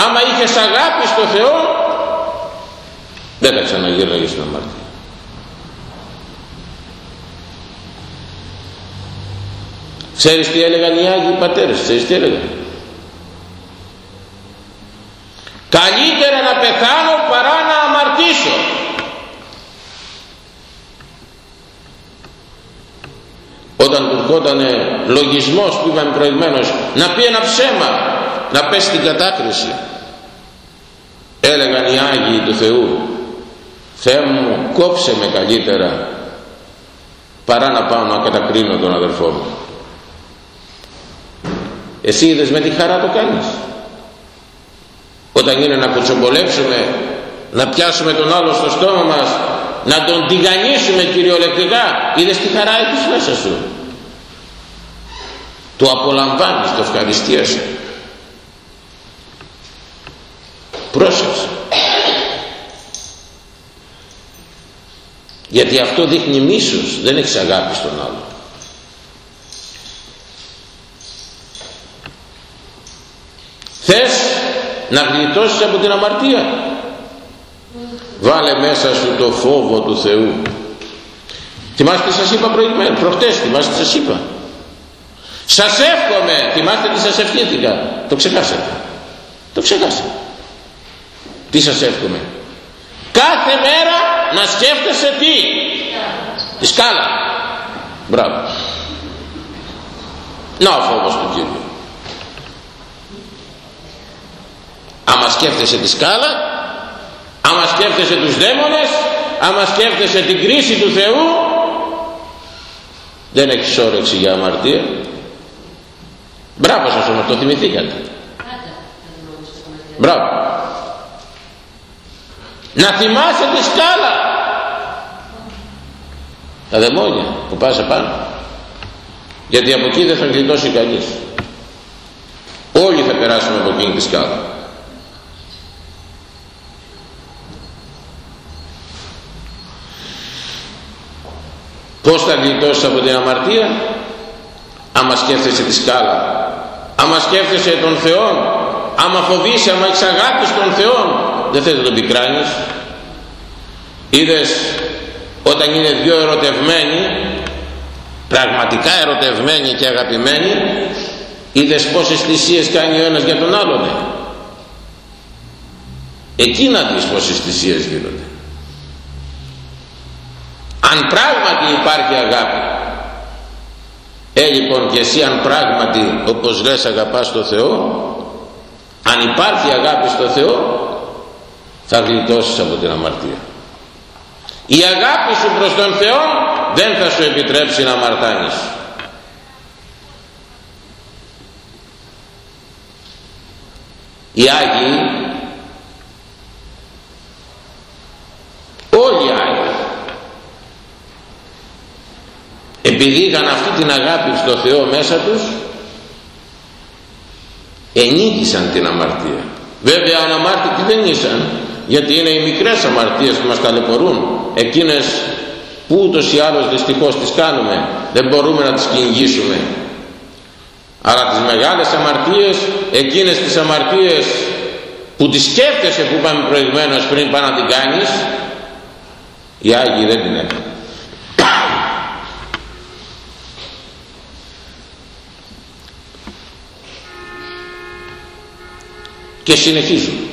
άμα είχες αγάπης στο Θεό, δεν θα ξαναγύρναγες στην αμαρτία. Ξέρεις τι έλεγαν οι Άγιοι Πατέρες, ξέρεις τι έλεγαν. Καλύτερα να πεθάνω παρά να αμαρτήσω. Όταν του ερχόταν λογισμός που είπαμε προηγουμένως να πει ένα ψέμα, να πέσει στην κατάκριση. Έλεγαν οι Άγιοι του Θεού, Θεέ μου κόψε με καλύτερα παρά να πάω να κατακρίνω τον αδερφό μου. Εσύ είδες με τι χαρά το κάνεις. Όταν είναι να κουτσομπολέψουμε, να πιάσουμε τον άλλο στο στόμα μας, να τον τηγανίσουμε κυριολεκτικά, είδες τι χαρά έχεις μέσα σου. Το απολαμβάνεις, το ευχαριστίασε. Πρόσεξε. Γιατί αυτό δείχνει μίσος, δεν έχεις αγάπη στον άλλο. Θες να γλιτώσεις από την αμαρτία. Βάλε μέσα σου το φόβο του Θεού. Θυμάστε τι σας είπα προηγουμένως, προχτές θυμάστε τι σας είπα. Σας εύχομαι, θυμάστε τι σας ευχήθηκα. Το ξεχάσατε. Το ξεχάσατε. Τι σας εύχομαι. Κάθε μέρα να σκέφτεσαι τι; Η σκάλα. Μπράβο. Να ο φόβος του Κύριου. Άμα σκέφτεσαι τη σκάλα άμα σκέφτεσαι τους δαίμονες άμα σκέφτεσαι την κρίση του Θεού δεν έχεις όρεξη για αμαρτία. Μπράβο σας όμως το θυμηθήκατε. Μπράβο. Να θυμάσαι τη σκάλα. Τα δαιμόνια που πας επάνω. Γιατί από εκεί δεν θα γλιτώσει κανείς. Όλοι θα περάσουμε από εκείνη τη σκάλα Πώς θα γλιτώσεις από την αμαρτία; Άμα σκέφτεσαι τη σκάλα. Άμα σκέφτεσαι τον Θεό άμα φοβείσαι, άμα έχεις αγάπης στον Θεό δεν θες να τον πικράνεις. Είδες όταν είναι δυο ερωτευμένοι πραγματικά ερωτευμένοι και αγαπημένοι είδες πόσες θυσίες κάνει ο ένας για τον άλλον. Εκεί να δεις πόσες θυσίες γίνονται αν πράγματι υπάρχει αγάπη. Ε λοιπόν και εσύ αν πράγματι όπως λες αγαπάς το Θεό αν υπάρχει αγάπη στο Θεό θα γλιτώσεις από την αμαρτία. Η αγάπη σου προς τον Θεό δεν θα σου επιτρέψει να αμαρτάνεις. Οι Άγιοι όλοι οι Άγιοι επειδή είχαν αυτή την αγάπη στο Θεό μέσα τους ενίκησαν την αμαρτία. Βέβαια αναμάρτητοι δεν ήσαν γιατί είναι οι μικρές αμαρτίες που μας ταλαιπωρούν. Εκείνες που ούτως ή άλλως δυστυχώς τις κάνουμε δεν μπορούμε να τις κυνηγήσουμε. Αλλά τις μεγάλες αμαρτίες εκείνες τις αμαρτίες που τις σκέφτεσαι που είπαμε προηγουμένως πριν πάνε να την κάνεις οι Άγιοι δεν την έκαναν και συνεχίζουν.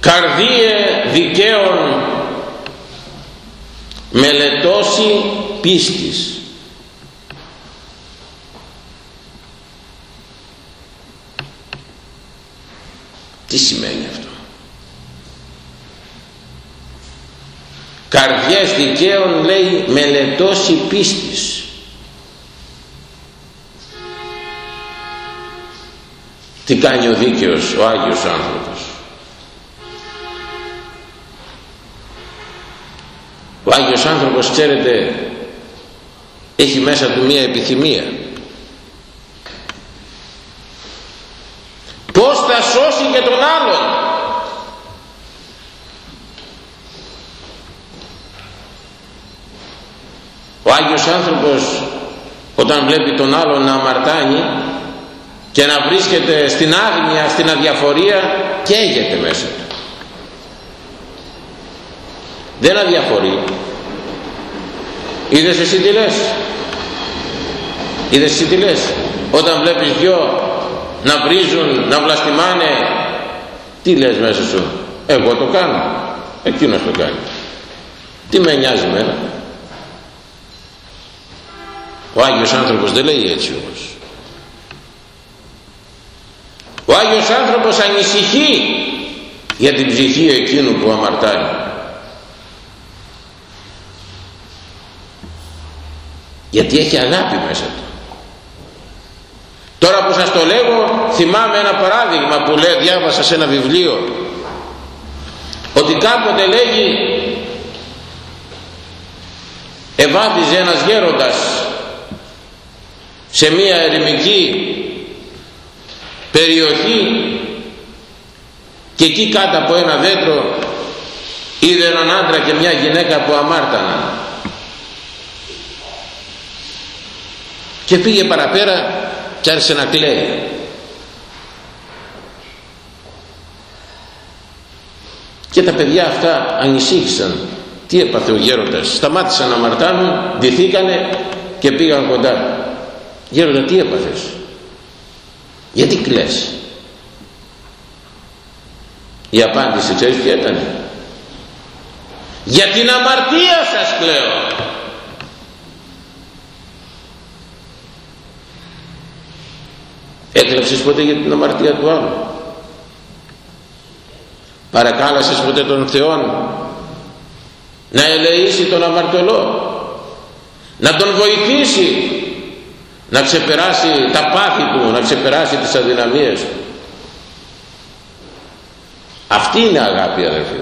Καρδίε δικαίων μελετώσει πίστης τι σημαίνει αυτό καρδιές δικαίων λέει μελετώσει πίστης. Τι κάνει ο δίκαιος ο Άγιος άνθρωπος; Ο Άγιος άνθρωπος ξέρετε έχει μέσα του μία επιθυμία πως θα σώσει και τον άλλον ο Άγιος άνθρωπος όταν βλέπει τον άλλον να αμαρτάνει και να βρίσκεται στην άγνοια, στην αδιαφορία καίγεται μέσα του. Δεν αδιαφορεί. Είδες εσύ τι λες; Είδες εσύ τι λες; Όταν βλέπεις δυο να βρίζουν, να βλαστημάνε τι λες μέσα σου; Εγώ το κάνω. Εκείνος το κάνει. Τι με νοιάζει μένα ο Άγιος άνθρωπος δεν λέει έτσι όμως. Ο Άγιος άνθρωπος ανησυχεί για την ψυχή εκείνου που αμαρτάνει. Γιατί έχει αγάπη μέσα του. Τώρα που σας το λέγω θυμάμαι ένα παράδειγμα που λέει, διάβασα σε ένα βιβλίο ότι κάποτε λέγει ευάδιζε ένας γέροντας σε μία ερημική περιοχή και εκεί κάτω από ένα δέντρο είδε έναν άντρα και μια γυναίκα που αμάρταναν. Και πήγε παραπέρα και άρχισε να κλαίει. Και τα παιδιά αυτά ανησύχησαν. Τι έπαθε ο γέροντας; Σταμάτησαν να αμαρτάνουν ντυθήκανε και πήγαν κοντά γέροντα τι έπαθες; Γιατί κλαις; Η απάντηση ξέρεις ποια ήταν για την αμαρτία σας κλαίω. Έκλαψες ποτέ για την αμαρτία του άλλου; Παρακάλασες ποτέ τον Θεό να ελεήσει τον αμαρτωλό να τον βοηθήσει να ξεπεράσει τα πάθη του, να ξεπεράσει τις αδυναμίες του. Αυτή είναι αγάπη αδερφοί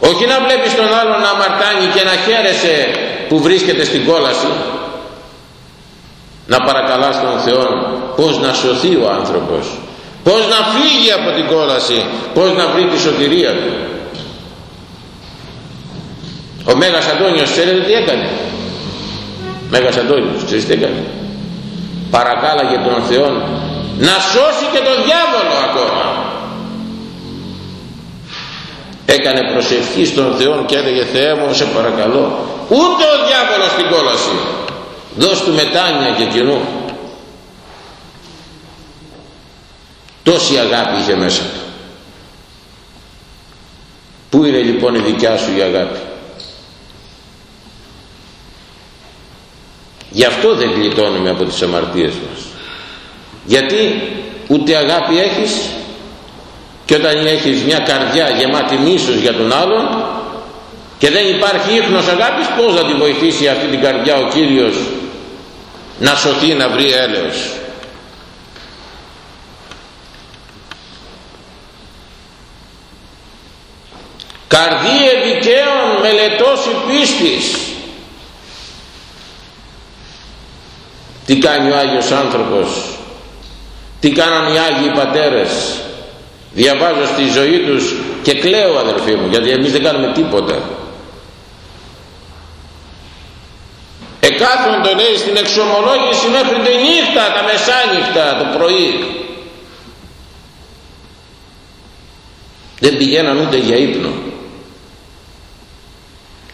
Όχι να βλέπεις τον άλλον να αμαρτάνει και να χαίρεσαι που βρίσκεται στην κόλαση. Να παρακαλάς τον Θεό πώς να σωθεί ο άνθρωπος. Πώς να φύγει από την κόλαση. Πώς να βρει τη σωτηρία του. Ο Μέγας Αντώνιος ξέρετε τι έκανε; Μέγας Αντώνιος, ξέρεις τι έκανε; Παρακάλαγε τον Θεό να σώσει και τον διάβολο ακόμα. Έκανε προσευχή στον Θεό και έλεγε Θεέ μου σε παρακαλώ ούτε ο διάβολος στην κόλαση δώσ' του μετάνοια και κοινού τόση αγάπη είχε μέσα του πού είναι λοιπόν η δικιά σου η αγάπη; Γι' αυτό δεν γλιτώνουμε από τις αμαρτίες μας. Γιατί ούτε αγάπη έχεις και όταν έχεις μια καρδιά γεμάτη μίσος για τον άλλον και δεν υπάρχει ίχνος αγάπης πώς θα τη βοηθήσει αυτή την καρδιά ο Κύριος να σωθεί να βρει έλεος. καρδίε δικαίων μελετώσει πίστης τι κάνει ο Άγιος άνθρωπος; Τι κάναν οι Άγιοι Πατέρες; Διαβάζω στη ζωή τους και κλαίω αδελφοί μου γιατί εμείς δεν κάνουμε τίποτα. Εκάθονται λέει στην εξομολόγηση μέχρι τη νύχτα τα μεσάνυχτα το πρωί. Δεν πηγαίναν ούτε για ύπνο.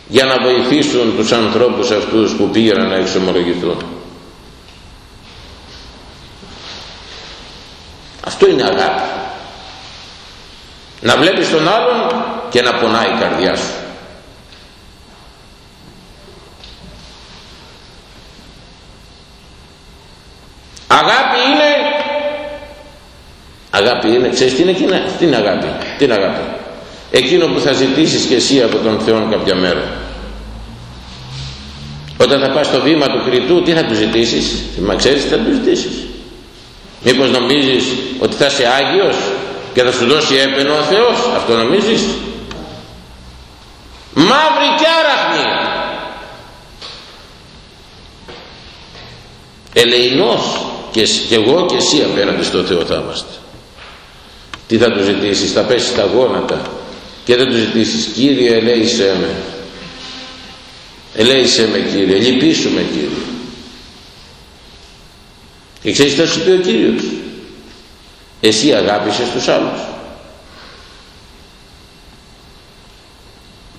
Για να βοηθήσουν τους ανθρώπους αυτούς που πήγαν να εξομολογηθούν αυτό είναι αγάπη. Να βλέπεις τον άλλον και να πονάει η καρδιά σου. Αγάπη είναι αγάπη είναι ξέρεις τι είναι, τι είναι αγάπη τι είναι αγάπη. Εκείνο που θα ζητήσεις και εσύ από τον Θεό κάποια μέρα. Όταν θα πας στο βήμα του κριτού τι θα του ζητήσεις; Μα ξέρεις τι θα του ζητήσεις; Μήπως νομίζεις ότι θα είσαι Άγιος και θα σου δώσει έπαινο ο Θεός; Αυτό νομίζεις; Μαύρη και άραχνη. Ελεηνός και, και εγώ και εσύ απέναντι στο Θεό θα είμαστε. Τι θα του ζητήσεις θα πέσεις στα γόνατα και δεν τους ζητήσεις. Κύριε ελέησέ με. Ελέησέ με Κύριε λυπήσου με Κύριε και ξέρεις τι θα σου πει ο Κύριος; Εσύ αγάπησες τους άλλους.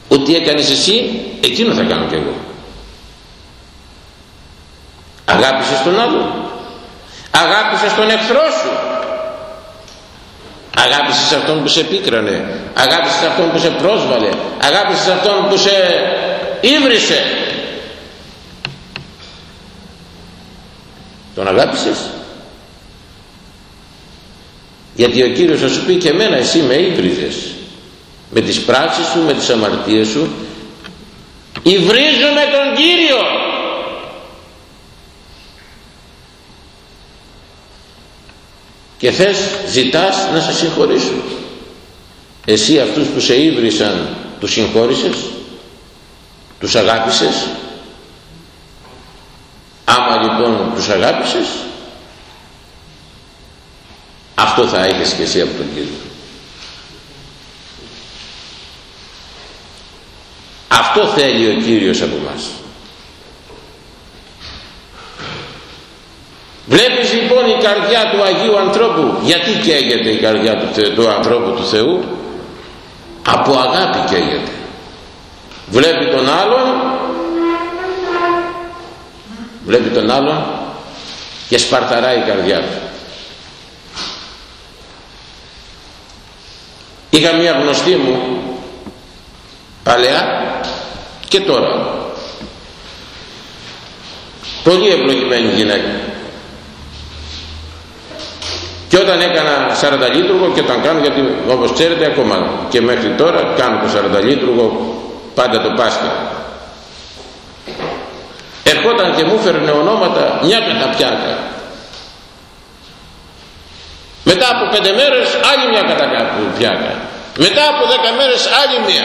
Ό,τι έκανες εσύ εκείνο θα κάνω κι εγώ. Αγάπησες τον άλλο. Αγάπησες τον εχθρό σου. Αγάπησες αυτόν που σε πίκρανε. Αγάπησες αυτόν που σε πρόσβαλε. Αγάπησες αυτόν που σε ύβρισε τον αγάπησες; Γιατί ο Κύριος θα σου πει και εμένα εσύ με ύβριζες με τις πράξεις σου με τις αμαρτίες σου υβρίζουμε τον Κύριο και θες ζητάς να σε συγχωρήσουν. Εσύ αυτούς που σε ύβρισαν τους συγχώρησες τους αγάπησες; Άμα λοιπόν τους αγάπησες αυτό θα έχεις και εσύ από τον Κύριο. Αυτό θέλει ο Κύριος από μας Βλέπεις λοιπόν η καρδιά του Αγίου ανθρώπου γιατί καίγεται η καρδιά του, του ανθρώπου του Θεού; Από αγάπη καίγεται. Βλέπει τον άλλον βλέπει τον άλλον και σπαρταράει η καρδιά του. Είχα μια γνωστή μου παλαιά και τώρα. Πολύ ευλογημένη γυναίκα. Και όταν έκανα 40 λίτουργο και όταν κάνω γιατί όπως ξέρετε ακόμα και μέχρι τώρα κάνω το 40 λίτουργο πάντα το Πάσχα ερχόταν και μου φέρνε ονόματα μια καταπιάκα μετά από πέντε μέρες άλλη μια καταπιάκα μετά από δέκα μέρες άλλη μια.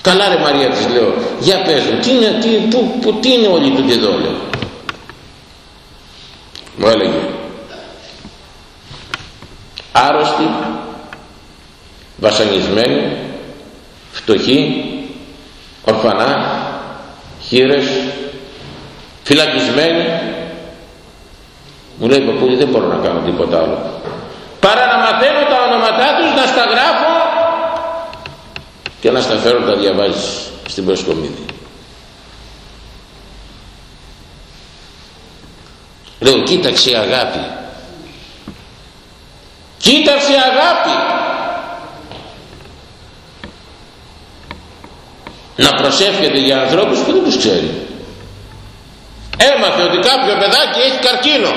Καλά ρε Μαρία της λέω. Για πες μου τι είναι, τι, που, που, τι είναι όλοι του εδώ λέω. Μου έλεγε. Άρρωστοι βασανισμένοι φτωχοί ορφανά χείρες φυλακισμένοι. Μου λέει παππούλη δεν μπορώ να κάνω τίποτα άλλο παρά να μαθαίνω τα ονόματά τους να στα γράφω και να στα φέρω τα διαβάζεις στην προσκομίδη. Λέω κοίταξε αγάπη κοίταξε αγάπη να προσεύχεται για ανθρώπους που δεν τους ξέρει. Έμαθε ότι κάποιο παιδάκι έχει καρκίνο.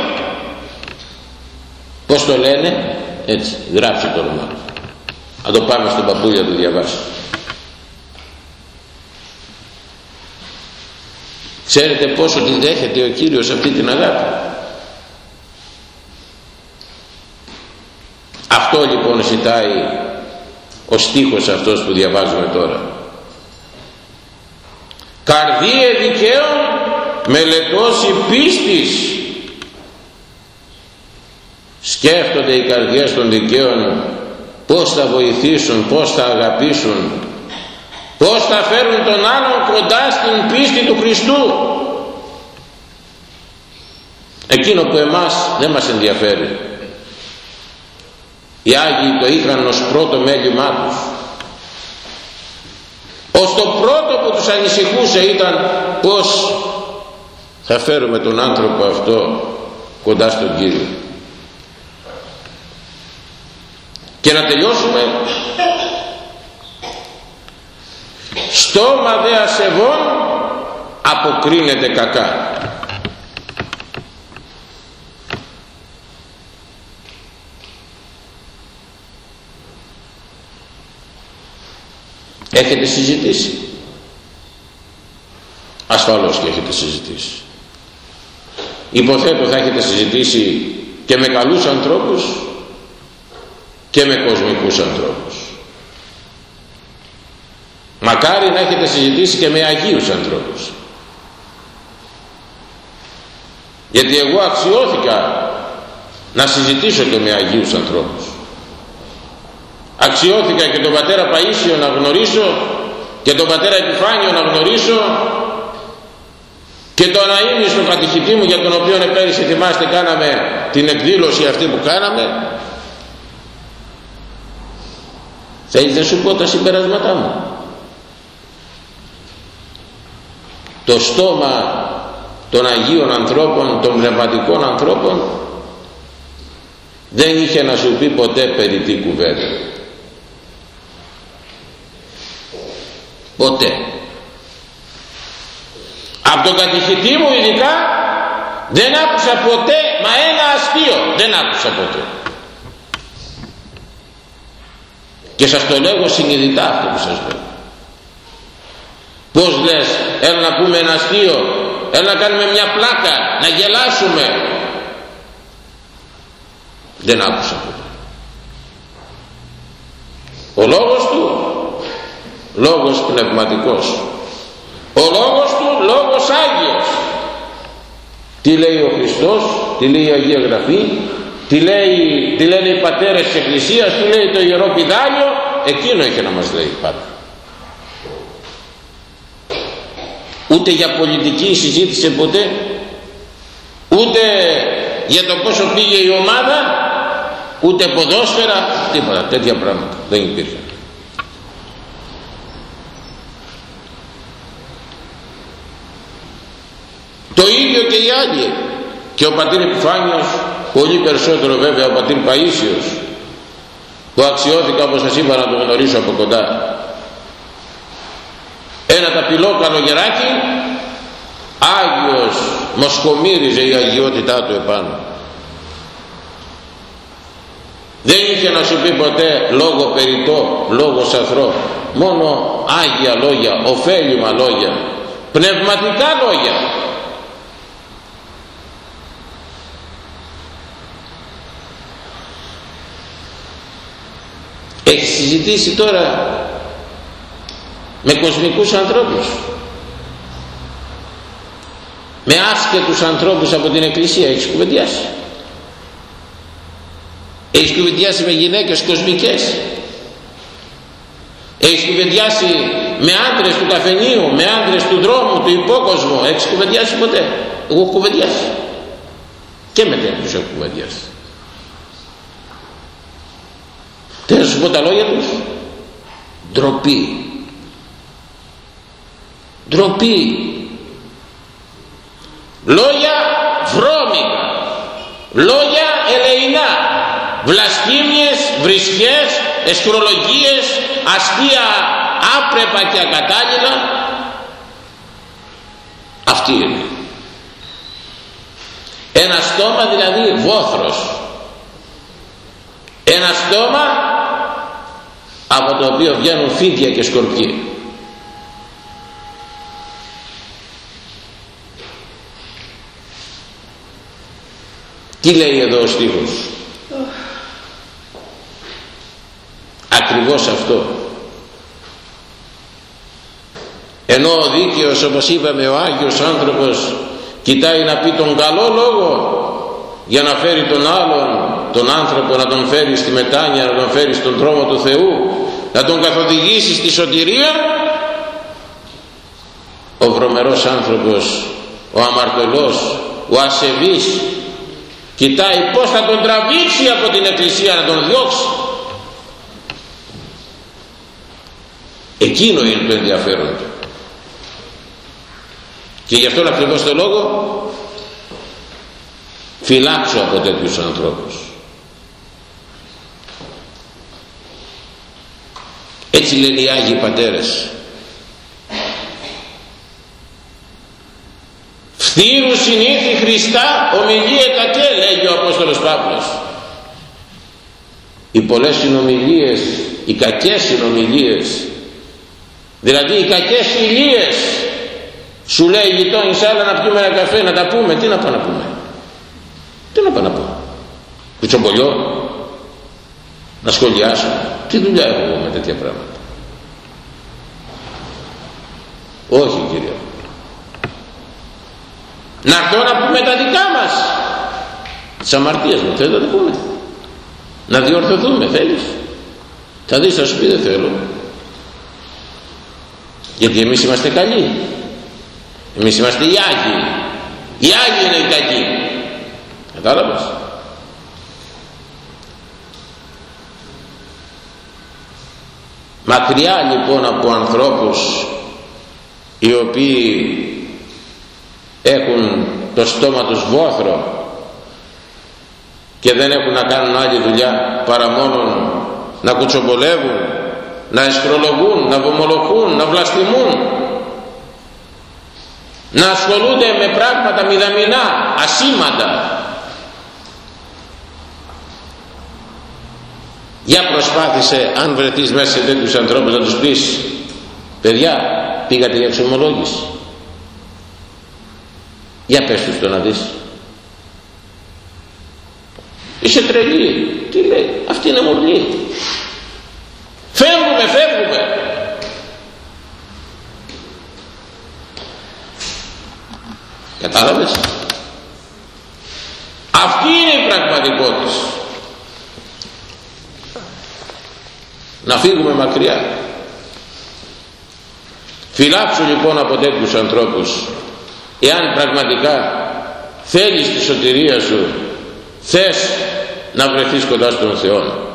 Πως το λένε; Έτσι γράψε το όνομα να το πάμε στον παππούλια του διαβάσει. Ξέρετε πόσο την δέχεται ο Κύριος αυτή την αγάπη; Αυτό λοιπόν ζητάει ο στίχος αυτός που διαβάζουμε τώρα καρδίε δικαίων μελετώσει πίστης. Σκέφτονται οι καρδιές των δικαίων πως θα βοηθήσουν, πως θα αγαπήσουν πως θα φέρουν τον άλλον κοντά στην πίστη του Χριστού. Εκείνο που εμάς δεν μας ενδιαφέρει. Οι Άγιοι το είχαν ως πρώτο μέλημά τους ως το πρώτο που τους ανησυχούσε ήταν πως θα φέρουμε τον άνθρωπο αυτό κοντά στον Κύριο. Και να τελειώσουμε. Στόμα δε ασεβών αποκρίνεται κακά έχετε συζητήσει. Ασφαλώς και έχετε συζητήσει. Υποθέτω θα έχετε συζητήσει και με καλούς ανθρώπους και με κοσμικούς ανθρώπους. Μακάρι να έχετε συζητήσει και με Αγίους ανθρώπους. Γιατί εγώ αξιώθηκα να συζητήσω και με Αγίους ανθρώπους αξιώθηκα και τον πατέρα Παΐσιο να γνωρίσω και τον πατέρα Επιφάνιο να γνωρίσω και τον αείμνηστο κατηχητή μου για τον οποίο πέρυσι θυμάστε κάναμε την εκδήλωση αυτή που κάναμε. Θέλεις να σου πω τα συμπεράσματά μου; Το στόμα των Αγίων ανθρώπων των πνευματικών ανθρώπων δεν είχε να σου πει ποτέ περί τι κουβέντα ποτέ. Από τον κατηχητή μου ειδικά δεν άκουσα ποτέ μα ένα αστείο δεν άκουσα ποτέ. Και σας το λέγω συνειδητά αυτό που σας λέω. Πως λες έλα να πούμε ένα αστείο έλα να κάνουμε μια πλάκα να γελάσουμε. Δεν άκουσα ποτέ. Ο λόγος του λόγος πνευματικός. Ο λόγος του λόγος Άγιος. Τι λέει ο Χριστός τι λέει η Αγία Γραφή τι, λέει, τι λένε οι πατέρες της Εκκλησίας τι λέει το Ιερό Πιδάλιο εκείνο έχει να μας λέει πάντα. Ούτε για πολιτική συζήτησε ποτέ ούτε για το πόσο πήγε η ομάδα ούτε ποδόσφαιρα τίποτα τέτοια πράγματα δεν υπήρχαν το ίδιο και οι άλλοι. Και ο πατήρ Επιφάνιος πολύ περισσότερο βέβαια ο πατήρ Παΐσιος που αξιώθηκα όπως σας είπα να τον γνωρίσω από κοντά. Ένα ταπειλό καλογεράκι Άγιος μοσκομύριζε η αγιότητά του επάνω. Δεν είχε να σου πει ποτέ λόγο περιττό, λόγο σαθρό. Μόνο Άγια λόγια, ωφέλιμα λόγια. Πνευματικά λόγια έχεις συζητήσει τώρα με κοσμικούς ανθρώπους; Με άσχετους ανθρώπους από την εκκλησία έχεις κουβεντιάσει; Έχεις κουβεντιάσει με γυναίκες κοσμικές; Έχεις κουβεντιάσει με άντρες του καφενείου με άντρες του δρόμου του υπόκοσμου; Έχεις κουβεντιάσει ποτέ; Εγώ έχω κουβεντιάσει. Και με τέτοιους έχω κουβεντιάσει δεν θα σου πω τα λόγια τους. Ντροπή. Ντροπή. Λόγια βρώμικα. Λόγια ελεηνά. Βλασφήμιες, βρισχές εσκρολογίες αστεία άπρεπα και ακατάλληλα. Αυτή είναι. Ένα στόμα δηλαδή βόθρος. Ένα στόμα από το οποίο βγαίνουν φίδια και σκορπιοί τι λέει εδώ ο στίχος; Ακριβώς αυτό. Ενώ ο δίκαιος όπως είπαμε ο Άγιος άνθρωπος κοιτάει να πει τον καλό λόγο για να φέρει τον άλλον τον άνθρωπο να τον φέρεις στη μετάνοια να τον φέρεις στον δρόμο του Θεού να τον καθοδηγήσεις στη σωτηρία. Ο βρωμερός άνθρωπος ο αμαρτωλός ο ασεβής κοιτάει πως θα τον τραβήξει από την εκκλησία να τον διώξει. Εκείνο είναι το ενδιαφέρον του. Και γι' αυτόν ακριβώς το λόγο φυλάξω από τέτοιους ανθρώπους έτσι λένε οι Άγιοι Πατέρες. Φθήρου συνήθι Χριστά ομιλίε κακέ λέγει ο Απόστολος Παύλος. Οι πολλές συνομιλίες οι κακές συνομιλίες δηλαδή οι κακές φιλίες σου λέει γειτόνι άλλα να πιούμε ένα καφέ να τα πούμε. Τι να πάμε να πούμε; Τι να πάμε να πούμε κουτσομπολιό να σχολιάσω. Τι δουλειά έχω εγώ με τέτοια πράγματα. Όχι κύριε. Να έρθω να πούμε τα δικά μας. Τις αμαρτίες μου. Θέλετε να τα πούμε. Να διορθωθούμε. Θέλεις; Θα δεις θα σου πει δεν θέλω. Γιατί εμείς είμαστε καλοί. Εμείς είμαστε οι Άγιοι. Οι Άγιοι είναι οι κακοί. Κατάλαβες; Μακριά λοιπόν από ανθρώπους οι οποίοι έχουν το στόμα τους βόθρο και δεν έχουν να κάνουν άλλη δουλειά παρά μόνο να κουτσομπολεύουν να εσκρολογούν, να βομολογούν, να βλαστημούν να ασχολούνται με πράγματα μηδαμινά, ασήμαντα για προσπάθησε αν βρεθείς μέσα σε τέτοιους ανθρώπους να τους πεις παιδιά πήγατε για εξομολόγηση για πες τους το να δεις. Είσαι τρελή τι λέει αυτή είναι μορλή φεύγουμε φεύγουμε κατάλαβες. Αυτή είναι η πραγματικότητα να φύγουμε μακριά. Φυλάξου λοιπόν από τέτοιους ανθρώπους εάν πραγματικά θέλεις τη σωτηρία σου θες να βρεθείς κοντά στον Θεό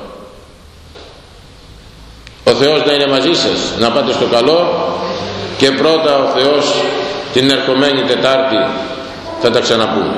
ο Θεός να είναι μαζί σας. Να πάτε στο καλό και πρώτα ο Θεός την ερχομένη Τετάρτη θα τα ξαναπούμε